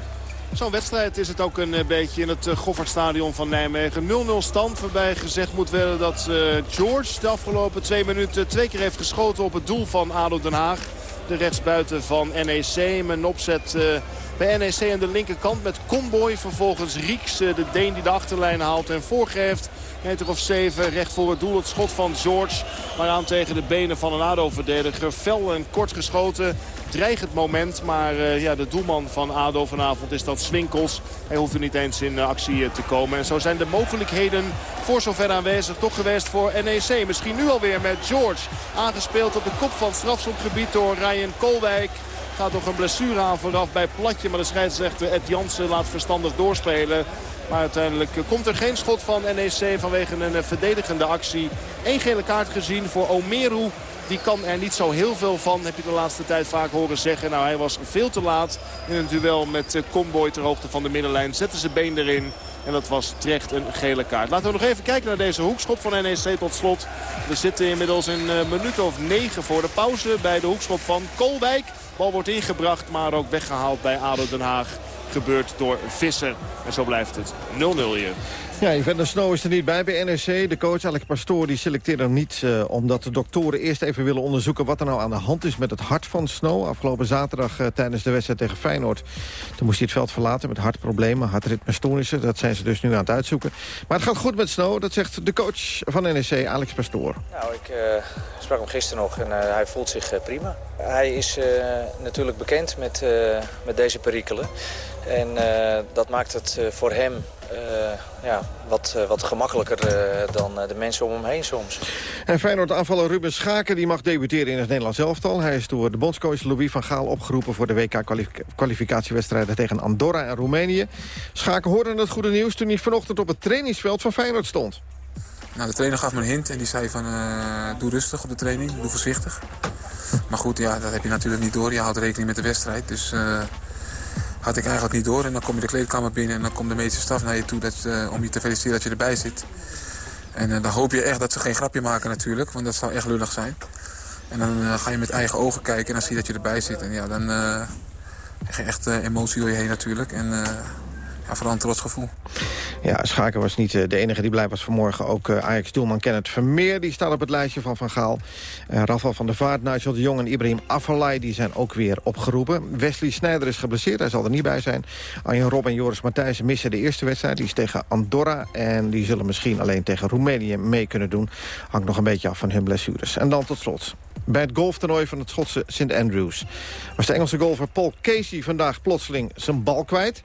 Zo'n wedstrijd is het ook een eh, beetje in het eh, Goffertstadion van Nijmegen. 0-0 stand waarbij gezegd moet worden dat uh, George de afgelopen twee minuten twee keer heeft geschoten op het doel van ADO Den Haag. De rechtsbuiten van NEC. Mijn opzet uh, bij NEC aan de linkerkant met Comboy. Vervolgens Rieks, uh, de Deen die de achterlijn haalt en voorgeeft. Meter of zeven recht voor het doel. Het schot van George. Maar aan tegen de benen van een ADO-verdediger. Fel en kort geschoten dreigend moment. Maar uh, ja, de doelman van ADO vanavond is dat Swinkels. Hij hoeft er niet eens in actie te komen. En zo zijn de mogelijkheden voor zover aanwezig toch geweest voor NEC. Misschien nu alweer met George. Aangespeeld op de kop van het strafschopgebied door Ryan Kolwijk. Gaat nog een blessure aan vooraf bij Platje. Maar de scheidsrechter Ed Jansen laat verstandig doorspelen. Maar uiteindelijk komt er geen schot van NEC vanwege een verdedigende actie. Eén gele kaart gezien voor Omeru. Die kan er niet zo heel veel van, heb je de laatste tijd vaak horen zeggen. Nou, hij was veel te laat in een duel met Comboy ter hoogte van de middenlijn. Zette zijn been erin. En dat was terecht een gele kaart. Laten we nog even kijken naar deze hoekschop van NEC tot slot. We zitten inmiddels een minuut of negen voor de pauze bij de hoekschop van Kolwijk. Bal wordt ingebracht, maar ook weggehaald bij ADO Den Haag. Gebeurt door Visser. En zo blijft het 0-0 hier. Ja, Evander Snow is er niet bij bij NEC. De coach Alex Pastoor die selecteert hem niet... Uh, omdat de doktoren eerst even willen onderzoeken... wat er nou aan de hand is met het hart van Snow. Afgelopen zaterdag uh, tijdens de wedstrijd tegen Feyenoord... toen moest hij het veld verlaten met hartproblemen, hartritmestoornissen. Dat zijn ze dus nu aan het uitzoeken. Maar het gaat goed met Snow, dat zegt de coach van NEC, Alex Pastoor. Nou, ik uh, sprak hem gisteren nog en hij voelt zich prima. Hij is natuurlijk bekend met, met deze perikelen. En dat maakt het voor hem ja, wat, uh, wat gemakkelijker uh, dan de mensen om hem heen soms. En Feyenoord aanvaller Ruben Schaken die mag debuteren in het Nederlands elftal. Hij is door de bondscoach Louis van Gaal opgeroepen... voor de WK-kwalificatiewedstrijden tegen Andorra en Roemenië. Schaken hoorde het goede nieuws toen hij vanochtend op het trainingsveld van Feyenoord stond. Nou, de trainer gaf me een hint en die zei van doe rustig op de training, doe voorzichtig. Maar goed, ja, dat heb je natuurlijk niet door. Je houdt rekening met de wedstrijd, dus had ik eigenlijk niet door. En dan kom je de kleedkamer binnen en dan komt de medische staf naar je toe dat, uh, om je te feliciteren dat je erbij zit. En uh, dan hoop je echt dat ze geen grapje maken natuurlijk, want dat zou echt lullig zijn. En dan uh, ga je met eigen ogen kijken en dan zie je dat je erbij zit. En ja, dan echt emotie door je heen natuurlijk. En ja, vooral een trots gevoel. Ja, Schaken was niet de enige die blij was vanmorgen. Ook uh, Ajax-doelman Kenneth Vermeer die staat op het lijstje van Van Gaal. Uh, Rafael van der Vaart, Nigel de Jong en Ibrahim Afellay... die zijn ook weer opgeroepen. Wesley Sneijder is geblesseerd, hij zal er niet bij zijn. Arjen Rob en Joris Matthijssen missen de eerste wedstrijd. Die is tegen Andorra en die zullen misschien alleen tegen Roemenië mee kunnen doen. Hangt nog een beetje af van hun blessures. En dan tot slot. Bij het golftoernooi van het Schotse St. Andrews... was de Engelse golfer Paul Casey vandaag plotseling zijn bal kwijt...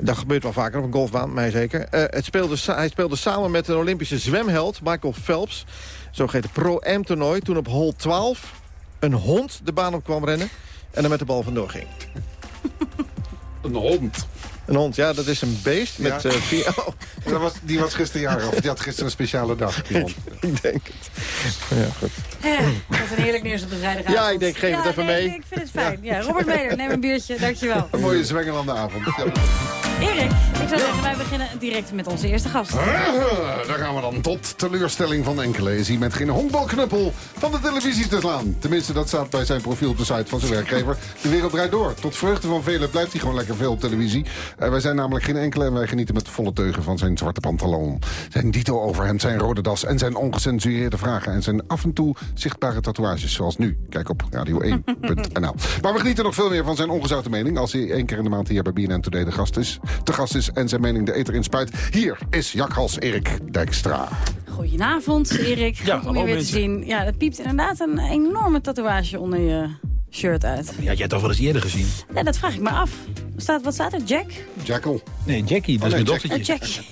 Dat gebeurt wel vaker op een golfbaan, mij zeker. Uh, het speelde, hij speelde samen met een Olympische zwemheld, Michael Phelps. Zogeheten Pro-M-toernooi. Toen op hole 12 een hond de baan op kwam rennen en er met de bal vandoor ging. Een hond? Een hond, ja, dat is een beest met ja. uh, vier... Oh. Dat was, die was gisteren jarig, of die had gisteren een speciale dag, die hond. ik denk het. Ja, goed. Ja, dat is een heerlijk nieuws op de vrijdagavond. Ja, ik denk, geef ja, het even nee, mee. Ik vind het fijn. Ja, Robert Meder, neem een biertje, dankjewel. Een mooie zwengelende avond. Erik, ik zou zeggen, wij beginnen direct met onze eerste gast. Daar gaan we dan. Tot teleurstelling van enkele is hij met geen honkbalknuppel van de televisie te slaan. Tenminste, dat staat bij zijn profiel op de site van zijn werkgever. De wereld draait door. Tot vreugde van velen blijft hij gewoon lekker veel op televisie. Uh, wij zijn namelijk geen enkele en wij genieten met volle teugen van zijn zwarte pantalon. Zijn dito overhemd, zijn rode das en zijn ongecensureerde vragen. En zijn af en toe zichtbare tatoeages, zoals nu. Kijk op radio1.nl. Maar we genieten nog veel meer van zijn ongezouten mening... als hij één keer in de maand hier bij BNN Today de gast is, te gast is... en zijn mening de eter inspuit. Hier is jakhals Erik Dijkstra. Goedenavond, Erik. Ja, Goed om je weer te zien. Ja, dat piept inderdaad een enorme tatoeage onder je shirt uit. Ja, jij hebt toch wel eens eerder gezien? Ja, dat vraag ik me af. Staat, wat staat er? Jack? Jackal. Nee, Jackie, dat Oh, is nee, mijn dochtertje. Uh, Jack.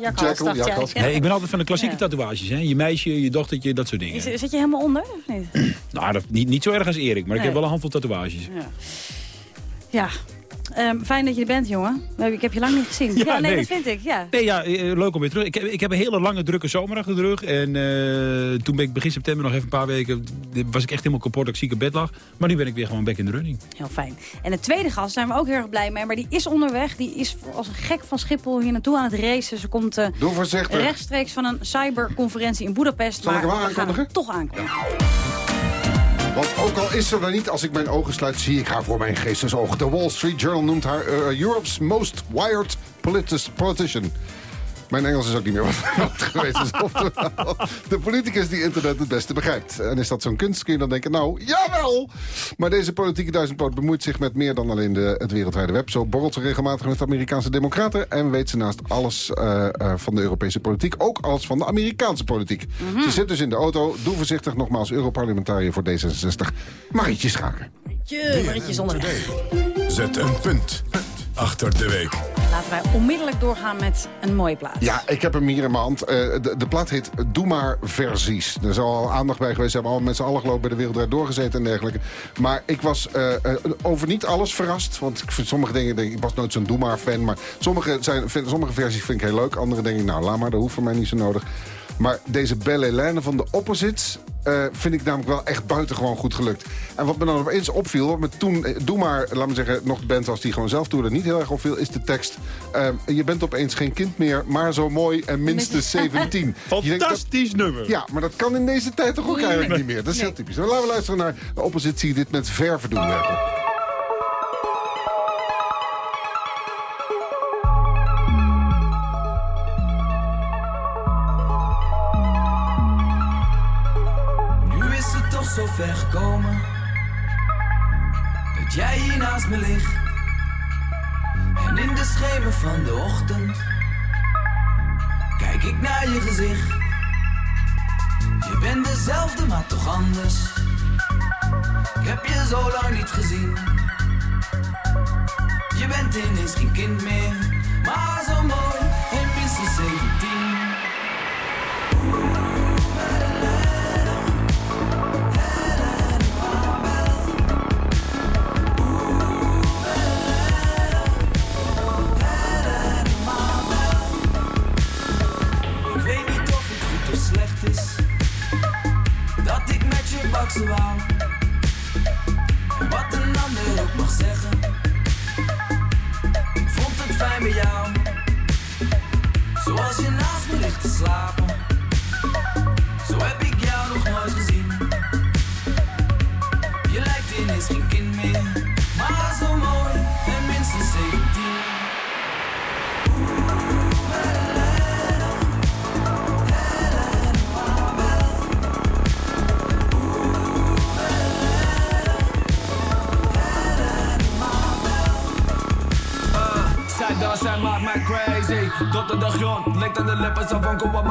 Jakhals, Jackal. Nee, ik ben altijd van de klassieke Ja. tatoeages. Hè? Je meisje, je dochtertje, dat soort dingen. Is- Zit je helemaal onder, of niet? Nou, dat, niet, niet zo erg als Erik, maar ik heb wel een handvol tatoeages. Ja. Ja. Ehm, fijn dat je er bent, jongen. Ik heb je lang niet gezien. Ja, nee, dat vind ik. Ja. Nee, ja, eh, leuk om weer terug. Ik heb, ik heb een hele lange, drukke zomer achter de rug. En eh, toen ben ik begin september nog even een paar weken... was ik echt helemaal kapot dat ik ziek op bed lag. Maar nu ben ik weer gewoon back in de running. Heel fijn. En de tweede gast zijn we ook heel erg blij mee. Maar die is onderweg. Die is als een gek van Schiphol hier naartoe aan het racen. Ze komt uh, voorzichtig. rechtstreeks van een cyberconferentie in Budapest. Zal ik hem maar we gaan aankondigen? hem toch aankondigen. Want ook al is ze er niet, als ik mijn ogen sluit, zie ik haar voor mijn geestesoog. De Wall Street Journal noemt haar eh, Europe's most wired politician. Mijn Engels is ook niet meer wat wat geweest is. Oftewel, De politicus die internet het beste begrijpt. En is dat zo'n kunst, kun je dan denken, nou, jawel! Maar deze politieke duizendpoot bemoeit zich met meer dan alleen de, het wereldwijde web. Zo borrelt ze regelmatig met de Amerikaanse democraten... en weet ze naast alles eh, eh, van de Europese politiek... ook alles van de Amerikaanse politiek. Ze zit dus in de auto. Doe voorzichtig nogmaals Europarlementariër voor D66. Marietje Schaken. Tje, Marietje is onderweg. Zet een punt achter de week. Laten wij onmiddellijk doorgaan met een mooie plaat. Ja, ik heb hem hier in mijn hand. Eh, de, de plaat heet Doe maar versies. Er zal al aandacht bij geweest. Ze hebben al met z'n allen geloof ik bij de wereld doorgezeten en dergelijke. Maar ik was eh, eh, over niet alles verrast. Want ik vind sommige dingen, denk ik, was nooit zo'n Doe maar fan. Maar sommige, zijn, sommige versies vind ik heel leuk. Andere denk ik, nou laat maar, dat hoeft voor mij niet zo nodig. Maar deze Belle Hélène van de Opposites eh, vind ik namelijk wel echt buitengewoon goed gelukt. En wat me dan opeens opviel, wat me toen, eh, doe maar, laat me zeggen, nog de band was die gewoon zelf toerde, niet heel erg opviel, is de tekst. eh, je bent opeens geen kind meer, maar zo mooi en minstens 17. Je denkt, dat- Fantastisch nummer. ja, maar dat kan in deze tijd toch ook eigenlijk nee. niet meer. Dat is Nee. heel typisch. Maar laten we luisteren naar de oppositie die dit met verven doen werken. Ver dat jij hier naast me ligt. En in de schemer van de ochtend kijk ik naar je gezicht. Je bent dezelfde, maar toch anders. Ik heb je zo lang niet gezien. Je bent ineens geen kind meer, maar zo mooi met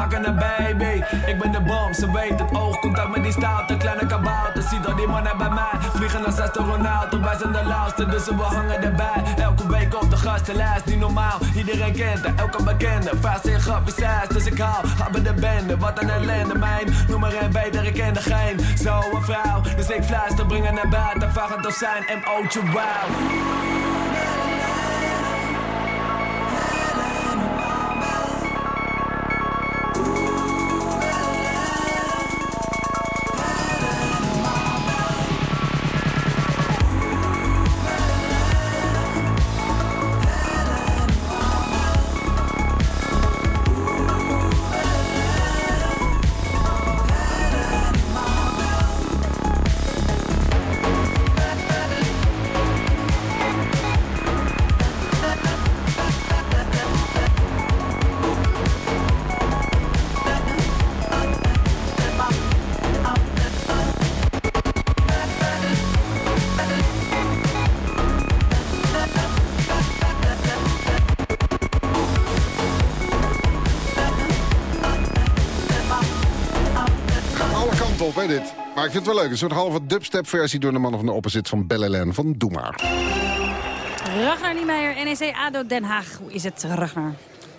maken een baby. Ik ben de bom, ze weet het Oogcontact met die stoute kleine kabouter Zie dat die mannen bij mij. Vliegen als astronauten Wij zijn de laatste, dus we hangen erbij. Elke week op de gastenlijst, niet normaal. Iedereen kent haar, elke bekende. Vast in grapjes, dus ik hou Hebben de bende, wat een ellende Mijn noem maar een beter, ik ken er geen Zo'n vrouw, dus ik fluister Brengen naar buiten, vragen of zijn M.O.'tje wow dit. Maar ik vind het wel leuk. Een soort halve dubstep-versie door de mannen van de opposite van Belle Hélène van Doe. Ragnar Niemeyer, NEC ADO Den Haag. Hoe is het, Ragnar?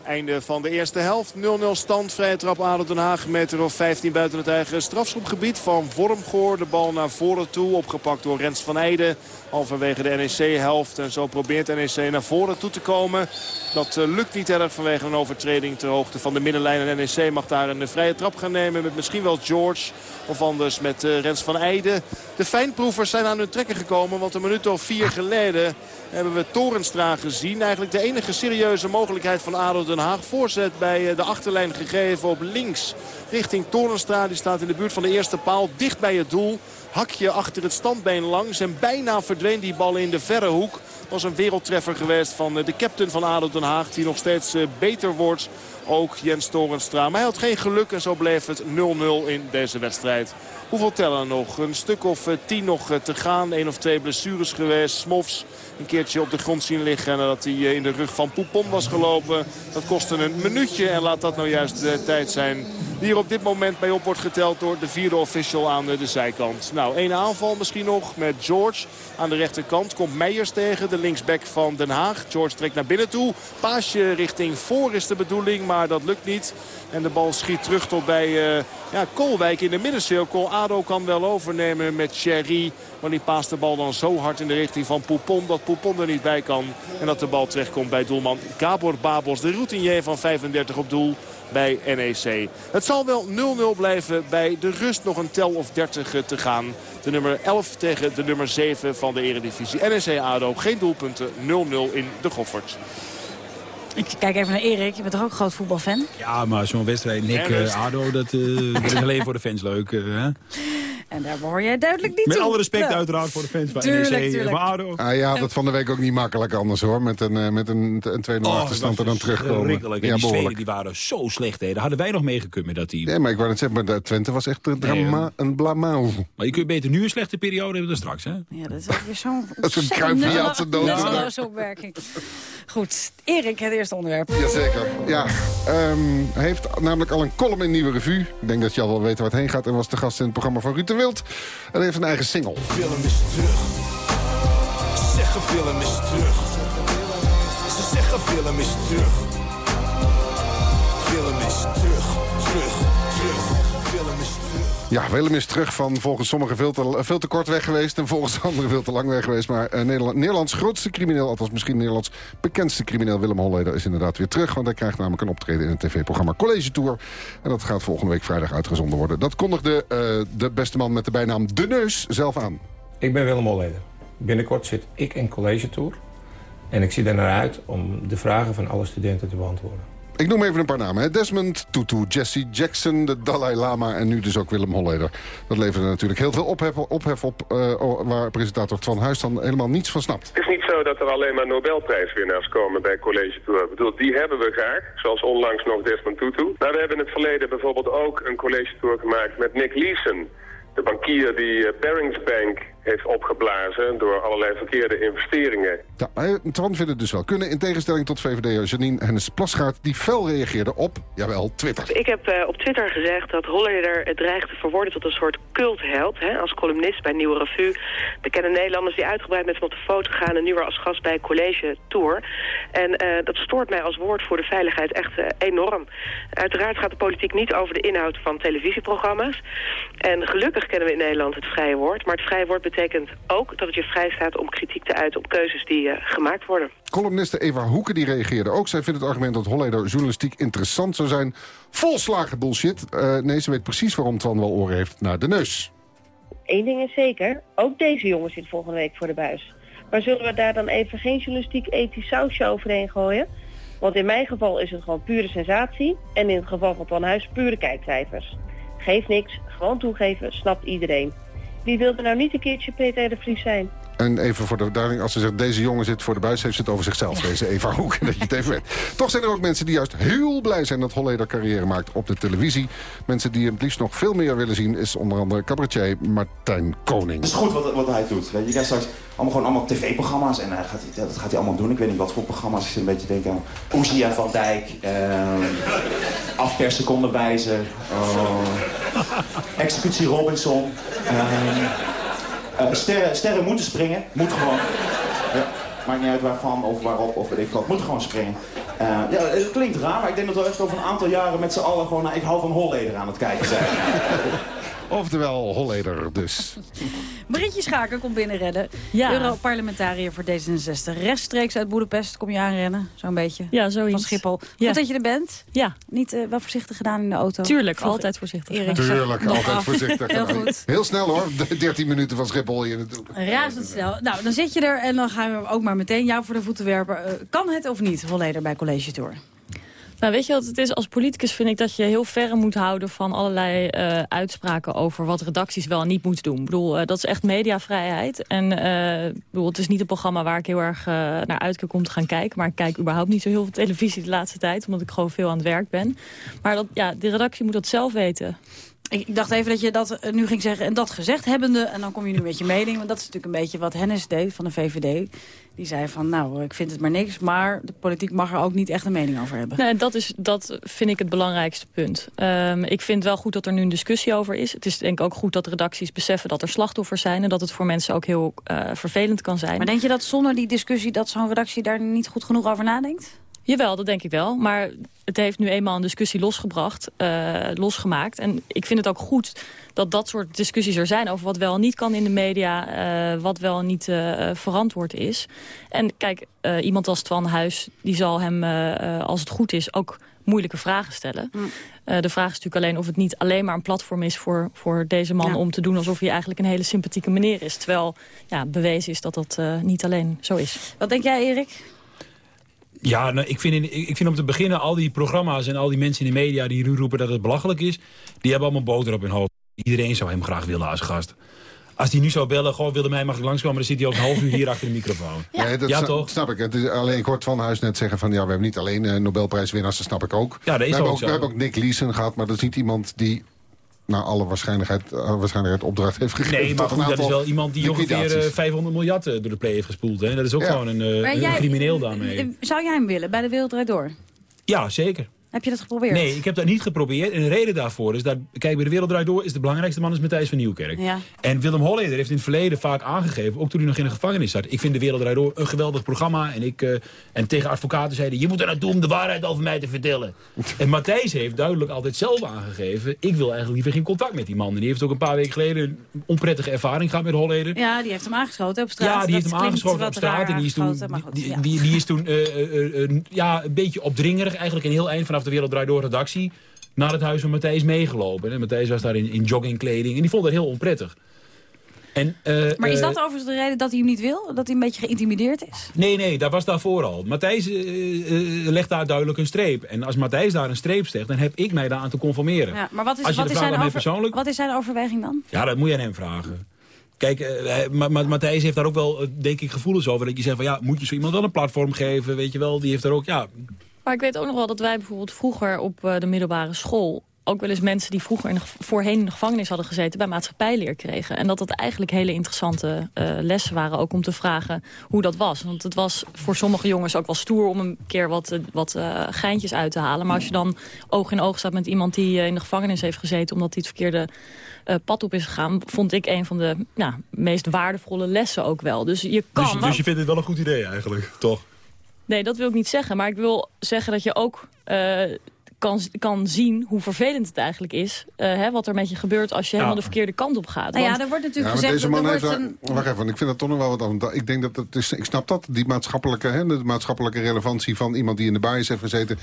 Einde van de eerste helft. 0-0 stand. Vrije trap ADO Den Haag. Meter of 15 buiten het eigen strafschopgebied van Vormgoor. De bal naar voren toe. Opgepakt door Rens van Eijden. Halverwege de NEC-helft. En zo probeert NEC naar voren toe te komen. Dat uh, lukt niet erg vanwege een overtreding ter hoogte van de middenlijn. En NEC mag daar een vrije trap gaan nemen met misschien wel George. Of anders met uh, Rens van Eijden. De fijnproevers zijn aan hun trekken gekomen. Want een minuut of vier geleden hebben we Torenstra gezien. Eigenlijk de enige serieuze mogelijkheid van ADO Den Haag. Voorzet bij uh, de achterlijn gegeven op links richting Torenstra. Die staat in de buurt van de eerste paal dicht bij het doel. Hakje achter het standbeen langs. En bijna verdween die bal in de verre hoek. Was een wereldtreffer geweest van de captain van ADO Den Haag. Die nog steeds beter wordt. Ook Jens Torenstra. Maar hij had geen geluk en zo bleef het 0-0 in deze wedstrijd. Hoeveel tellen nog? Een stuk of tien nog te gaan. Eén of twee blessures geweest. Smofs een keertje op de grond zien liggen. En dat hij in de rug van Poupon was gelopen. Dat kostte een minuutje. En laat dat nou juist de tijd zijn die er op dit moment bij op wordt geteld door de vierde official aan de zijkant. Nou, één aanval misschien nog met George. Aan de rechterkant komt Meijers tegen, de linksback van Den Haag. George trekt naar binnen toe. Paasje richting voor is de bedoeling, maar dat lukt niet. En de bal schiet terug tot bij uh, ja, Koolwijk in de middencirkel. Ado kan wel overnemen met Thierry. Maar die paast de bal dan zo hard in de richting van Poupon dat Poupon er niet bij kan. En dat de bal terechtkomt bij doelman Gabor Babos. De routinier van 35 op doel bij NEC. Het zal wel 0-0 blijven bij de rust nog een tel of 30 te gaan. De nummer 11 tegen de nummer 7 van de eredivisie. NEC ADO geen doelpunten 0-0 in de Goffert. Ik kijk even naar Erik. Je bent toch ook groot voetbalfan? Ja, maar zo'n wedstrijd Nick uh, ADO, dat uh, is alleen voor de fans leuk. Uh, hè? En daar behoor jij duidelijk niet Met toe. alle respect uiteraard voor de fans van tuurlijk, NEC tuurlijk. en ADO. Ah, ja, dat van de week ook niet makkelijk anders hoor. Met een, met een, een 2-0 Oh, achterstand er dan terugkomen. Ja, die Zweden die waren zo slecht. Hè. Daar hadden wij nog meegekund met dat team. Nee, maar ik wou net zeggen, maar de Twente was echt een, drama, een blamage. Maar je kunt beter nu een slechte periode hebben dan straks. Hè? Ja, dat is ook weer zo'n Dat is een nutteloze- dood. opmerking. Goed, Erik, het eerste onderwerp. Jazeker. Ja, ehm, hij heeft namelijk al een column in Nieuwe Revue. Ik denk dat je al wel weet waar het heen gaat. En was de gast in het programma van Ruud de Wild. En hij heeft een eigen single. Film is terug. Ze zeggen film is terug. Ze zeggen film is terug. Ja, Willem is terug van volgens sommigen veel te, veel te kort weg geweest... en volgens anderen veel te lang weg geweest. Maar eh, Nederland, Nederlands grootste crimineel, althans misschien Nederlands bekendste crimineel... Willem Holleder is inderdaad weer terug. Want hij krijgt namelijk een optreden in het tv-programma College Tour. En dat gaat volgende week vrijdag uitgezonden worden. Dat kondigde eh, de beste man met de bijnaam De Neus zelf aan. Ik ben Willem Holleder. Binnenkort zit ik in College Tour. En ik zie er naar uit om de vragen van alle studenten te beantwoorden. Ik noem even een paar namen. Hè. Desmond Tutu, Jesse Jackson, de Dalai Lama en nu dus ook Willem Holleder. Dat leverde natuurlijk heel veel ophef, ophef op... eh, waar presentator Twan Huis dan helemaal niets van snapt. Het is niet zo dat er alleen maar Nobelprijswinnaars komen bij College Tour. Ik bedoel, die hebben we graag, zoals onlangs nog Desmond Tutu. Maar we hebben in het verleden bijvoorbeeld ook een College Tour gemaakt met Nick Leeson. De bankier die eh, Barings Bank heeft opgeblazen door allerlei verkeerde investeringen. Ja, hij- Twan vindt het dus wel kunnen. In tegenstelling tot VVD'er Janine Hennis Plasgaard... die fel reageerde op, jawel, Twitter. Ik heb eh, op Twitter gezegd dat Holleder het dreigt te verworden tot een soort cultheld. Hè, als columnist bij Nieuwe Revue. Bekende Nederlanders die uitgebreid met hem op de foto gaan... en nu weer als gast bij College Tour. En eh, dat stoort mij als woord voor de veiligheid echt eh, enorm. Uiteraard gaat de politiek niet over de inhoud van televisieprogramma's. En gelukkig kennen we in Nederland het vrije woord. Maar het vrije woord betekent ook dat het je vrij staat om kritiek te uiten op keuzes die eh, gemaakt worden. Columniste Eva Hoeken die reageerde ook. Zij vindt het argument dat Holleder journalistiek interessant zou zijn... volslagen bullshit. Eh, nee, ze weet precies waarom Twan wel oren heeft naar de neus. Eén ding is zeker, ook deze jongen zit volgende week voor de buis. Maar zullen we daar dan even geen journalistiek ethisch sausje overheen gooien? Want in mijn geval is het gewoon pure sensatie en in het geval van Van Huis pure kijkcijfers. Geef niks, gewoon toegeven, snapt iedereen. Wie wil er nou niet een keertje Peter de Vries zijn? En even voor de duiding, als ze zegt deze jongen zit voor de buis... heeft ze het over zichzelf, deze Eva Hoeken, dat je het even weet. Toch zijn er ook mensen die juist heel blij zijn dat Holleder carrière maakt op de televisie. Mensen die hem het liefst nog veel meer willen zien... is onder andere cabaretier Martijn Koning. Het is goed wat, wat hij doet. Weet je, je krijgt straks allemaal, gewoon allemaal tv-programma's en hij gaat, dat gaat hij allemaal doen. Ik weet niet wat voor programma's. Ik zit een beetje te denken aan Oezia van Dijk, ehm afperssecondenwijzer, uh, executie Robinson. ehm, sterren, sterren moeten springen, moet gewoon. Ja. maakt niet uit waarvan of waarop of weet ik wat, moet gewoon springen. Eh, ja, het klinkt raar, maar ik denk dat we echt over een aantal jaren met z'n allen gewoon naar Ik hou van Holleder aan het kijken zijn. Oftewel, Holleder dus. Marietje Schaker komt binnenrennen. Ja. Europarlementariër voor D66. Rechtstreeks uit Boedapest kom je aanrennen. Zo'n beetje. Ja, zoiets. Van Schiphol. Ja. Goed dat je er bent. Ja. Niet eh, wel voorzichtig gedaan in de auto. Tuurlijk, Vroeg altijd voorzichtig. Erik Tuurlijk, altijd af. voorzichtig. Heel goed. Heel snel hoor, 13 minuten van Schiphol hier naartoe. Razendsnel. Nou, dan zit je er en dan gaan we ook maar meteen jou voor de voeten werpen. Eh, kan het of niet, Holleder bij College Tour? Nou, weet je wat het is? Als politicus vind ik dat je heel ver moet houden van allerlei eh, uitspraken over wat redacties wel en niet moeten doen. Ik bedoel, eh, dat is echt mediavrijheid. En ik bedoel, het is niet een programma waar ik heel erg naar uitkijk om te gaan kijken. Maar ik kijk überhaupt niet zo heel veel televisie de laatste tijd, omdat ik gewoon veel aan het werk ben. Maar dat, ja, de redactie moet dat zelf weten. Ik, dacht even dat je dat eh, nu ging zeggen en dat gezegd hebbende. En dan kom je nu met je mening. Want dat is natuurlijk een beetje wat Hennis deed van de VVD. Die zei van, nou, ik vind het maar niks. Maar de politiek mag er ook niet echt een mening over hebben. Nee, dat, is, dat vind ik het belangrijkste punt. Ehm, ik vind wel goed dat er nu een discussie over is. Het is denk ik ook goed dat redacties beseffen dat er slachtoffers zijn... en dat het voor mensen ook heel eh, vervelend kan zijn. Maar denk je dat zonder die discussie... dat zo'n redactie daar niet goed genoeg over nadenkt? Jawel, dat denk ik wel. Maar het heeft nu eenmaal een discussie losgebracht, eh, losgemaakt. En ik vind het ook goed dat dat soort discussies er zijn... over wat wel en niet kan in de media, eh, wat wel en niet eh, verantwoord is. En kijk, iemand als Twan Huis, die zal hem, als het goed is... ook moeilijke vragen stellen. Eh, de vraag is natuurlijk alleen of het niet alleen maar een platform is... voor, voor deze man om te doen alsof hij eigenlijk een hele sympathieke meneer is. Terwijl ja, bewezen is dat dat niet alleen zo is. Wat denk jij, Erik? Ja, nou, ik, vind in- ik vind om te beginnen al die programma's en al die mensen in de media die nu roepen dat het belachelijk is, die hebben allemaal boter op hun hoofd. Iedereen zou hem graag willen als gast. Als die nu zou bellen, gewoon wilde mij mag ik langskomen, dan zit hij ook een half uur hier achter de microfoon. Nee, dat Ja, sna- toch? snap ik. Het is, alleen ik hoorde Van Huis net zeggen van... ja, we hebben niet alleen eh, Nobelprijswinnaars, dat snap ik ook. Ja, dat is we, hebben ook ook, zo. we hebben ook Nick Leeson gehad, maar dat is niet iemand die... naar alle waarschijnlijkheid, eh, waarschijnlijkheid opdracht heeft gegeven. Nee, maar goed, dat is wel iemand die ongeveer eh, liquidaties. 500 miljard eh, door de play heeft gespoeld. Hè? Dat is ook Ja. gewoon een, eh, Maar een jij- crimineel daarmee. eh, Zou jij hem willen bij de Wereld Draait Door? Ja, zeker. Heb je dat geprobeerd? Nee, ik heb dat niet geprobeerd. En de reden daarvoor is dat... Kijk, bij de Wereld Draait Door is de belangrijkste man is Matthijs van Nieuwkerk. Ja. En Willem Holleder heeft in het verleden vaak aangegeven... ook toen hij nog in de gevangenis zat... ik vind de Wereld Draait Door een geweldig programma. En, ik, eh, en tegen advocaten zeiden... je moet er naartoe om de waarheid over mij te vertellen. en Matthijs heeft duidelijk altijd zelf aangegeven... ik wil eigenlijk liever geen contact met die man. En die heeft ook een paar weken geleden... een onprettige ervaring gehad met Holleder. Ja, die heeft hem aangeschoten op straat. Ja, die heeft hem aangeschoten op straat. En die is toen, die, die, die is toen eh, eh, ja, een beetje opdringerig, eigenlijk een heel eind vanaf de Wereld Draait Door redactie, naar het huis van Matthijs meegelopen. En Matthijs was daar in, in joggingkleding en die vond dat heel onprettig. En, eh, Maar is eh, dat overigens de reden dat hij hem niet wil? Dat hij een beetje geïntimideerd is? Nee, nee, dat was daarvoor al. Matthijs eh, eh, legt daar duidelijk een streep. En als Matthijs daar een streep zegt, dan heb ik mij daaraan te conformeren. Ja, maar wat is, wat is, zijn aan mij over, persoonlijk... wat is zijn overweging dan? Ja, dat moet je aan hem vragen. Kijk, eh, Ma- Matthijs heeft daar ook wel, eh, denk ik, gevoelens over. Dat je zegt van, ja, moet je zo iemand wel een platform geven, weet je wel. Die heeft daar ook, ja... Maar ik weet ook nog wel dat wij bijvoorbeeld vroeger op eh, de middelbare school... ook wel eens mensen die vroeger in de, voorheen in de gevangenis hadden gezeten... bij maatschappijleer kregen. En dat dat eigenlijk hele interessante eh, lessen waren... ook om te vragen hoe dat was. Want het was voor sommige jongens ook wel stoer... om een keer wat, eh, wat geintjes uit te halen. Maar als je dan oog in oog staat met iemand die in de gevangenis heeft gezeten... omdat hij het verkeerde pad op is gegaan... vond ik een van de ja, meest waardevolle lessen ook wel. Dus je kan... Dus, dus je vindt het wel een goed idee eigenlijk, toch? Nee, dat wil ik niet zeggen. Maar ik wil zeggen dat je ook eh, kan, kan zien hoe vervelend het eigenlijk is. eh, hè, wat er met je gebeurt als je helemaal de verkeerde kant op gaat. Nou ja, er wordt natuurlijk gezegd... deze dat man heeft daar- een... Wacht even, want ik vind dat toch nog wel wat anders. Ik denk dat het is, ik snap dat, die maatschappelijke, hè, de maatschappelijke relevantie van iemand die in de bias heeft gezeten.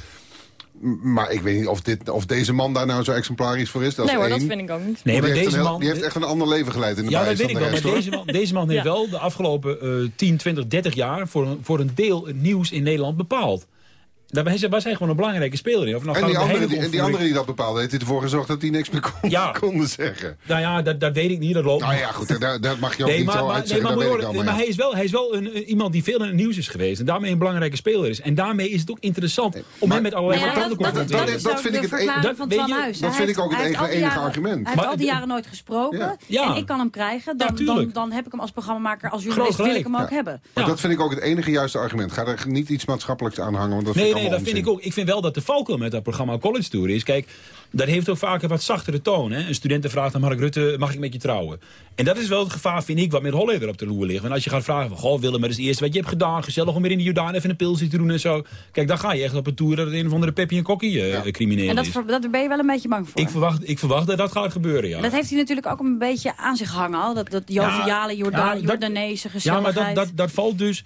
Maar ik weet niet of, dit, of deze man daar nou zo exemplarisch voor is. Dat nee is hoor, dat vind ik ook niet. Nee, die, maar heeft deze heel- man- die heeft echt een ander leven geleid in de Ja, dat weet ik wel. de Maar deze man, deze man heeft Ja. wel de afgelopen eh 10, 20, 30 jaar... voor een, voor een deel het nieuws in Nederland bepaald. Was hij gewoon een belangrijke speler in. Of nou En die, andere, die, en die andere die dat bepaalde, heeft hij ervoor gezorgd dat hij niks meer kon, Ja. konden zeggen. Nou ja, dat, dat weet ik niet. Dat loopt Nou ja, goed, daar, daar mag je ook Nee, niet maar, zo maar, uit nee, maar, dat hij is wel, hij is wel een, iemand die veel in het nieuws is geweest. En daarmee een belangrijke speler is. En daarmee is het ook interessant om hem met allerlei ja, te dat, dat, confronteren. dat, vind ik het e- verklaring dat dat vind ik ook het enige- enige argument. Hij heeft al die jaren nooit gesproken. En ik kan hem krijgen. Dan, heb ik hem als programmamaker, als journalist, wil ik hem ook Ja. hebben. Maar dat vind ik ook het enige juiste argument. Ga er niet iets maatschappelijks aan hangen. Want dat Nee, dat vind ik ook. Ik vind wel dat de valkuil met dat programma College Tour is... Kijk, dat heeft ook vaak een wat zachtere toon. Hè? Een student vraagt aan Mark Rutte, mag ik met je trouwen? En dat is wel het gevaar, vind ik, wat met Holleder op de loer ligt. Want als je gaat vragen, van, goh Willem, maar dat is het eerste wat je hebt gedaan. Gezellig om weer in de Jordaan even een pilsje te doen en zo. Kijk, dan ga je echt op een tour dat het een of andere Peppy en Kokkie uh, crimineel en dat, is. En dat ben je wel een beetje bang voor? Ik verwacht, ik verwacht dat dat gaat gebeuren, ja. Dat heeft hij natuurlijk ook een beetje aan zich hangen al. Dat, dat joviale Jordaan, ja, Jordaanese gezelligheid. Ja, maar dat, dat, dat valt dus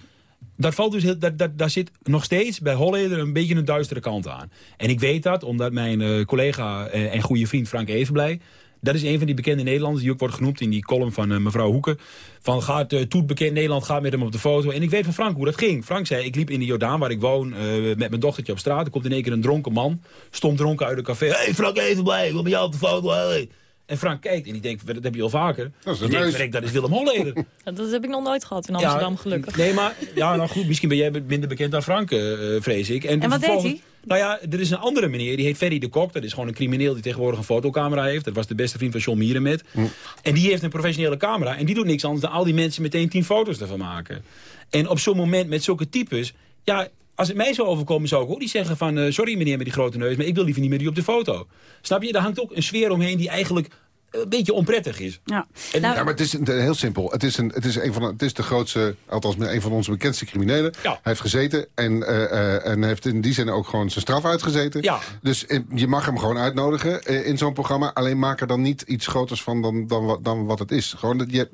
dat valt dus dat, dat, daar zit nog steeds bij Holleder een beetje een duistere kant aan. En ik weet dat, omdat mijn uh, collega uh, en goede vriend Frank Evenblij... dat is een van die bekende Nederlanders die ook wordt genoemd in die column van uh, mevrouw Hoeken... van gaat Toet bekend Nederland, gaat met hem op de foto. En ik weet van Frank hoe dat ging. Frank zei, ik liep in de Jordaan waar ik woon met mijn dochtertje op straat. Er komt in één keer een dronken man, stond dronken uit een café. Hé hey, Frank Evenblij, ik wil met jou op de foto. Hey. En Frank kijkt en die denkt, dat heb je al vaker. Dat is, dat is Willem Holleder. Ja, dat heb ik nog nooit gehad in Amsterdam, ja, gelukkig. Nee, maar ja, nou goed, misschien ben jij minder bekend dan Frank, uh, vrees ik. En, en wat deed hij? Nou ja, er is een andere meneer, die heet Ferry de Kok. Dat is gewoon een crimineel die tegenwoordig een fotocamera heeft. Dat was de beste vriend van John Mierenmet. Hm. En die heeft een professionele camera. En die doet niks anders dan al die mensen meteen tien foto's ervan maken. En op zo'n moment met zulke types... Ja, als het mij zou overkomen, zou ik ook niet zeggen van... Uh, sorry meneer met die grote neus, maar ik wil liever niet met u op de foto. Snap je? Daar hangt ook een sfeer omheen die eigenlijk een beetje onprettig is. Ja, en, ja maar het is een, heel simpel. Het is, een, het, is een van de, het is de grootste, althans een van onze bekendste criminelen. Ja. Hij heeft gezeten en, uh, uh, en heeft in die zin ook gewoon zijn straf uitgezeten. Ja. Dus uh, je mag hem gewoon uitnodigen in zo'n programma. Alleen maak er dan niet iets groters van dan, dan, dan wat het is. Gewoon, je,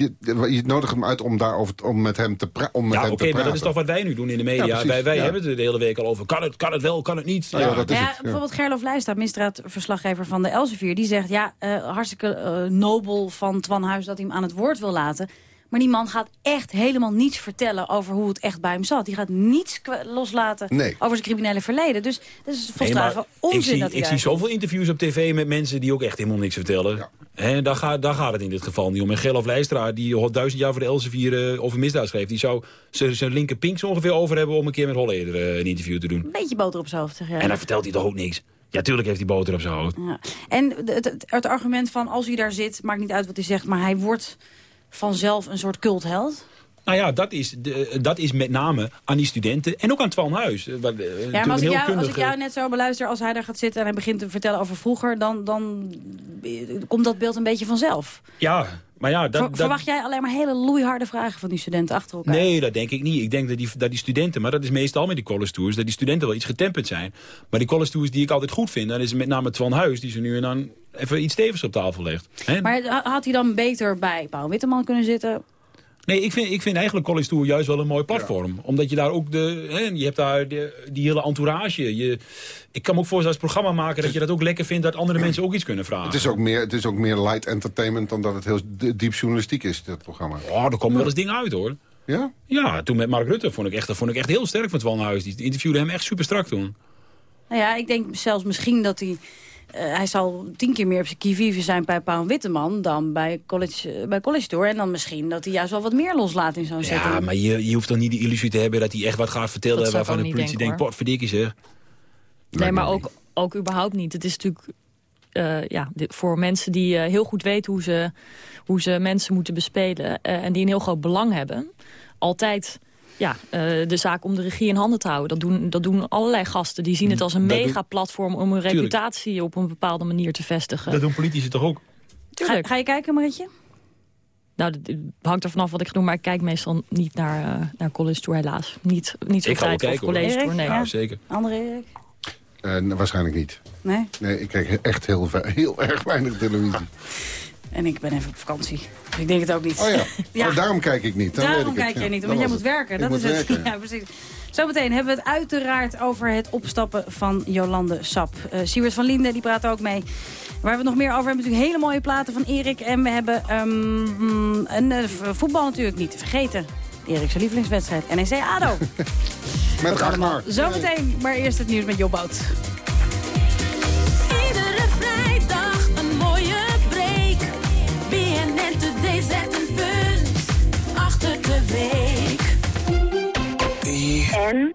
je, je nodigt hem uit om, daarover, om met hem te, pra om met ja, hem oké, te praten. maar dat is toch wat wij nu doen in de media. Ja, wij wij ja. hebben het de hele week al over. Kan het, kan het wel, kan het niet? Ja, ja, dat is ja, het, ja. Bijvoorbeeld Gerlof Leijstaat, misdraadverslaggever van de Elsevier... die zegt, ja, uh, hartstikke uh, nobel van Twan Huis dat hij hem aan het woord wil laten... Maar die man gaat echt helemaal niets vertellen over hoe het echt bij hem zat. Die gaat niets loslaten nee. over zijn criminele verleden. Dus dat is volstrekt nee, onzin ik zie, dat hij Ik zie zoveel interviews op tv met mensen die ook echt helemaal niks vertellen. Ja. He, daar, gaat, daar gaat het in dit geval niet om. En Gerlof Leijstra, die al duizend jaar voor de Elsevier uh, over misdaad schreef... die zou zijn linker pink zo ongeveer over hebben om een keer met Holleder uh, een interview te doen. Een beetje boter op zijn hoofd, zeg jij. En dan vertelt hij toch ook niks. Ja, tuurlijk heeft hij boter op zijn hoofd. Ja. En het, het, het argument van als hij daar zit, maakt niet uit wat hij zegt... maar hij wordt vanzelf een soort cultheld? Nou ja, dat is, de, dat is met name aan die studenten en ook aan Twan Huis. Wat, ja, maar als ik, jou, als ik jou net zo beluister, als hij daar gaat zitten... en hij begint te vertellen over vroeger... dan, dan komt dat beeld een beetje vanzelf. Ja, maar ja... Dat, Ver, verwacht jij alleen maar hele loeiharde vragen van die studenten achter elkaar? Nee, dat denk ik niet. Ik denk dat die, dat die studenten, maar dat is meestal met die college tours... dat die studenten wel iets getemperd zijn. Maar die college tours die ik altijd goed vind... dan is het met name Twan Huis die ze nu en dan even iets stevigs op tafel legt. He? Maar had hij dan beter bij Paul Witteman kunnen zitten... Nee, ik vind, ik vind eigenlijk College Tour juist wel een mooi platform. Ja. Omdat je daar ook de... Hè, je hebt daar de, die hele entourage. Je, ik kan me ook voorstellen als programma maken dat je dat ook lekker vindt... dat andere mensen ook iets kunnen vragen. Het is ook meer, het is ook meer light entertainment dan dat het heel diep journalistiek is, dat programma. Oh, er komt wel eens dingen uit, hoor. Ja? Ja, toen met Mark Rutte vond ik echt, dat vond ik echt heel sterk van Twan Huis. Die interviewde hem echt super strak toen. Nou ja, ik denk zelfs misschien dat hij... Uh, hij zal tien keer meer op zijn kievieven zijn bij Paul Witteman... dan bij College, uh, bij college Tour. En dan misschien dat hij juist wel wat meer loslaat in zo'n ja, setting. Ja, maar je, je hoeft dan niet de illusie te hebben... dat hij echt wat gaat vertellen Dat waarvan de politie denkt... potverdikkie zeg. Nee, maar ook, ook überhaupt niet. Het is natuurlijk... Uh, ja, voor mensen die heel goed weten hoe ze, hoe ze mensen moeten bespelen... en die een heel groot belang hebben... altijd ja, uh, de zaak om de regie in handen te houden. Dat doen, dat doen allerlei gasten. Die zien het als een megaplatform om hun Tuurlijk. reputatie op een bepaalde manier te vestigen. Dat doen politici toch ook? Ga, ga, je kijken, Marietje? Nou, het hangt er vanaf wat ik ga doen, maar ik kijk meestal niet naar, uh, naar College Tour helaas. Niet, niet zo ik ga wel tijd kijken, of College. Tour, nee. Ja, zeker. Andere Erik? Uh, waarschijnlijk niet. Nee? Nee, ik kijk echt heel, heel erg weinig televisie. En ik ben even op vakantie. Dus ik denk het ook niet. Oh ja, ja. Oh, daarom kijk ik niet. Dan daarom weet ik kijk het. je niet, Ja, want jij moet werken. Ik Dat moet is het. werken. Ja, precies. Zometeen hebben we het uiteraard over het opstappen van Jolande Sap. Uh, Siewert van Linden die praat ook mee. Waar we het nog meer over hebben, natuurlijk hele mooie platen van Erik. En we hebben um, een uh, voetbal natuurlijk niet te vergeten. Erik's lievelingswedstrijd, NEC ADO. Met allemaal. Zometeen, maar eerst het nieuws met Job BNN Today zet een punt achter de week. En?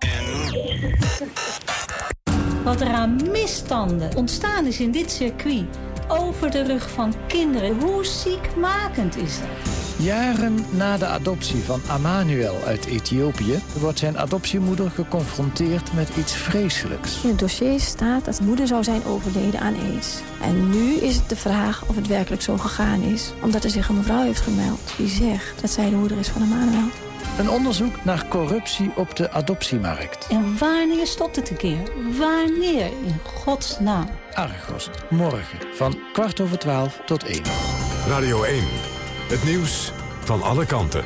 Wat er aan misstanden ontstaan is in dit circuit... over de rug van kinderen, hoe ziekmakend is dat? Jaren na de adoptie van Amanuel uit Ethiopië... wordt zijn adoptiemoeder geconfronteerd met iets vreselijks. In het dossier staat dat de moeder zou zijn overleden aan aids. En nu is het de vraag of het werkelijk zo gegaan is. Omdat er zich een mevrouw heeft gemeld die zegt dat zij de moeder is van Amanuel. Een onderzoek naar corruptie op de adoptiemarkt. En wanneer stopt het een keer? Wanneer? In godsnaam. Argos, morgen van kwart over twaalf tot één. Radio 1, het nieuws van alle kanten.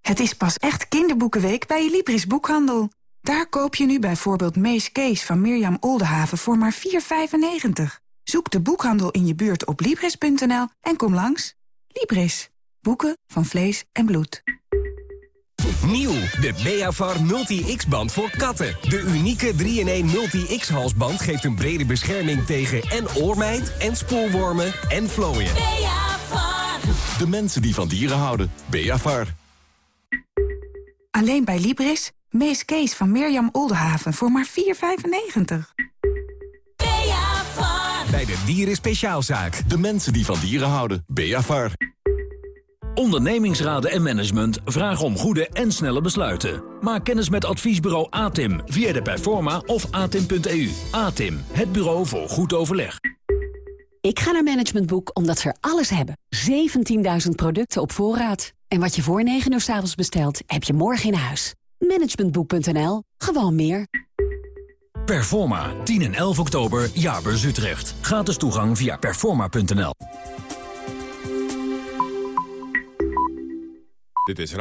Het is pas echt kinderboekenweek bij je Libris Boekhandel. Daar koop je nu bijvoorbeeld Mees Kees van Mirjam Oldenhaven voor maar 4,95. Zoek de boekhandel in je buurt op Libris.nl en kom langs. Libris. Boeken van vlees en bloed. Nieuw, de Beavar Multi-X-band voor katten. De unieke 3-in-1 Multi-X halsband geeft een brede bescherming tegen en oormijt en spoorwormen en vlooien. Beavar. De mensen die van dieren houden. Beavar. Alleen bij Libris. Mees Kees van Mirjam Oldenhaven voor maar 4,95. Bij de Dieren Speciaalzaak. De mensen die van dieren houden. Beavar. Ondernemingsraden en management vragen om goede en snelle besluiten. Maak kennis met adviesbureau ATIM via de Performa of atim.eu. ATIM, het bureau voor goed overleg. Ik ga naar Management Boek omdat ze er alles hebben. 17.000 producten op voorraad. En wat je voor 9 uur s avonds bestelt, heb je morgen in huis. Managementboek.nl. Gewoon meer. Performa, 10 en 11 oktober, Jaarbeurs Utrecht. Gratis toegang via performa.nl. Dit is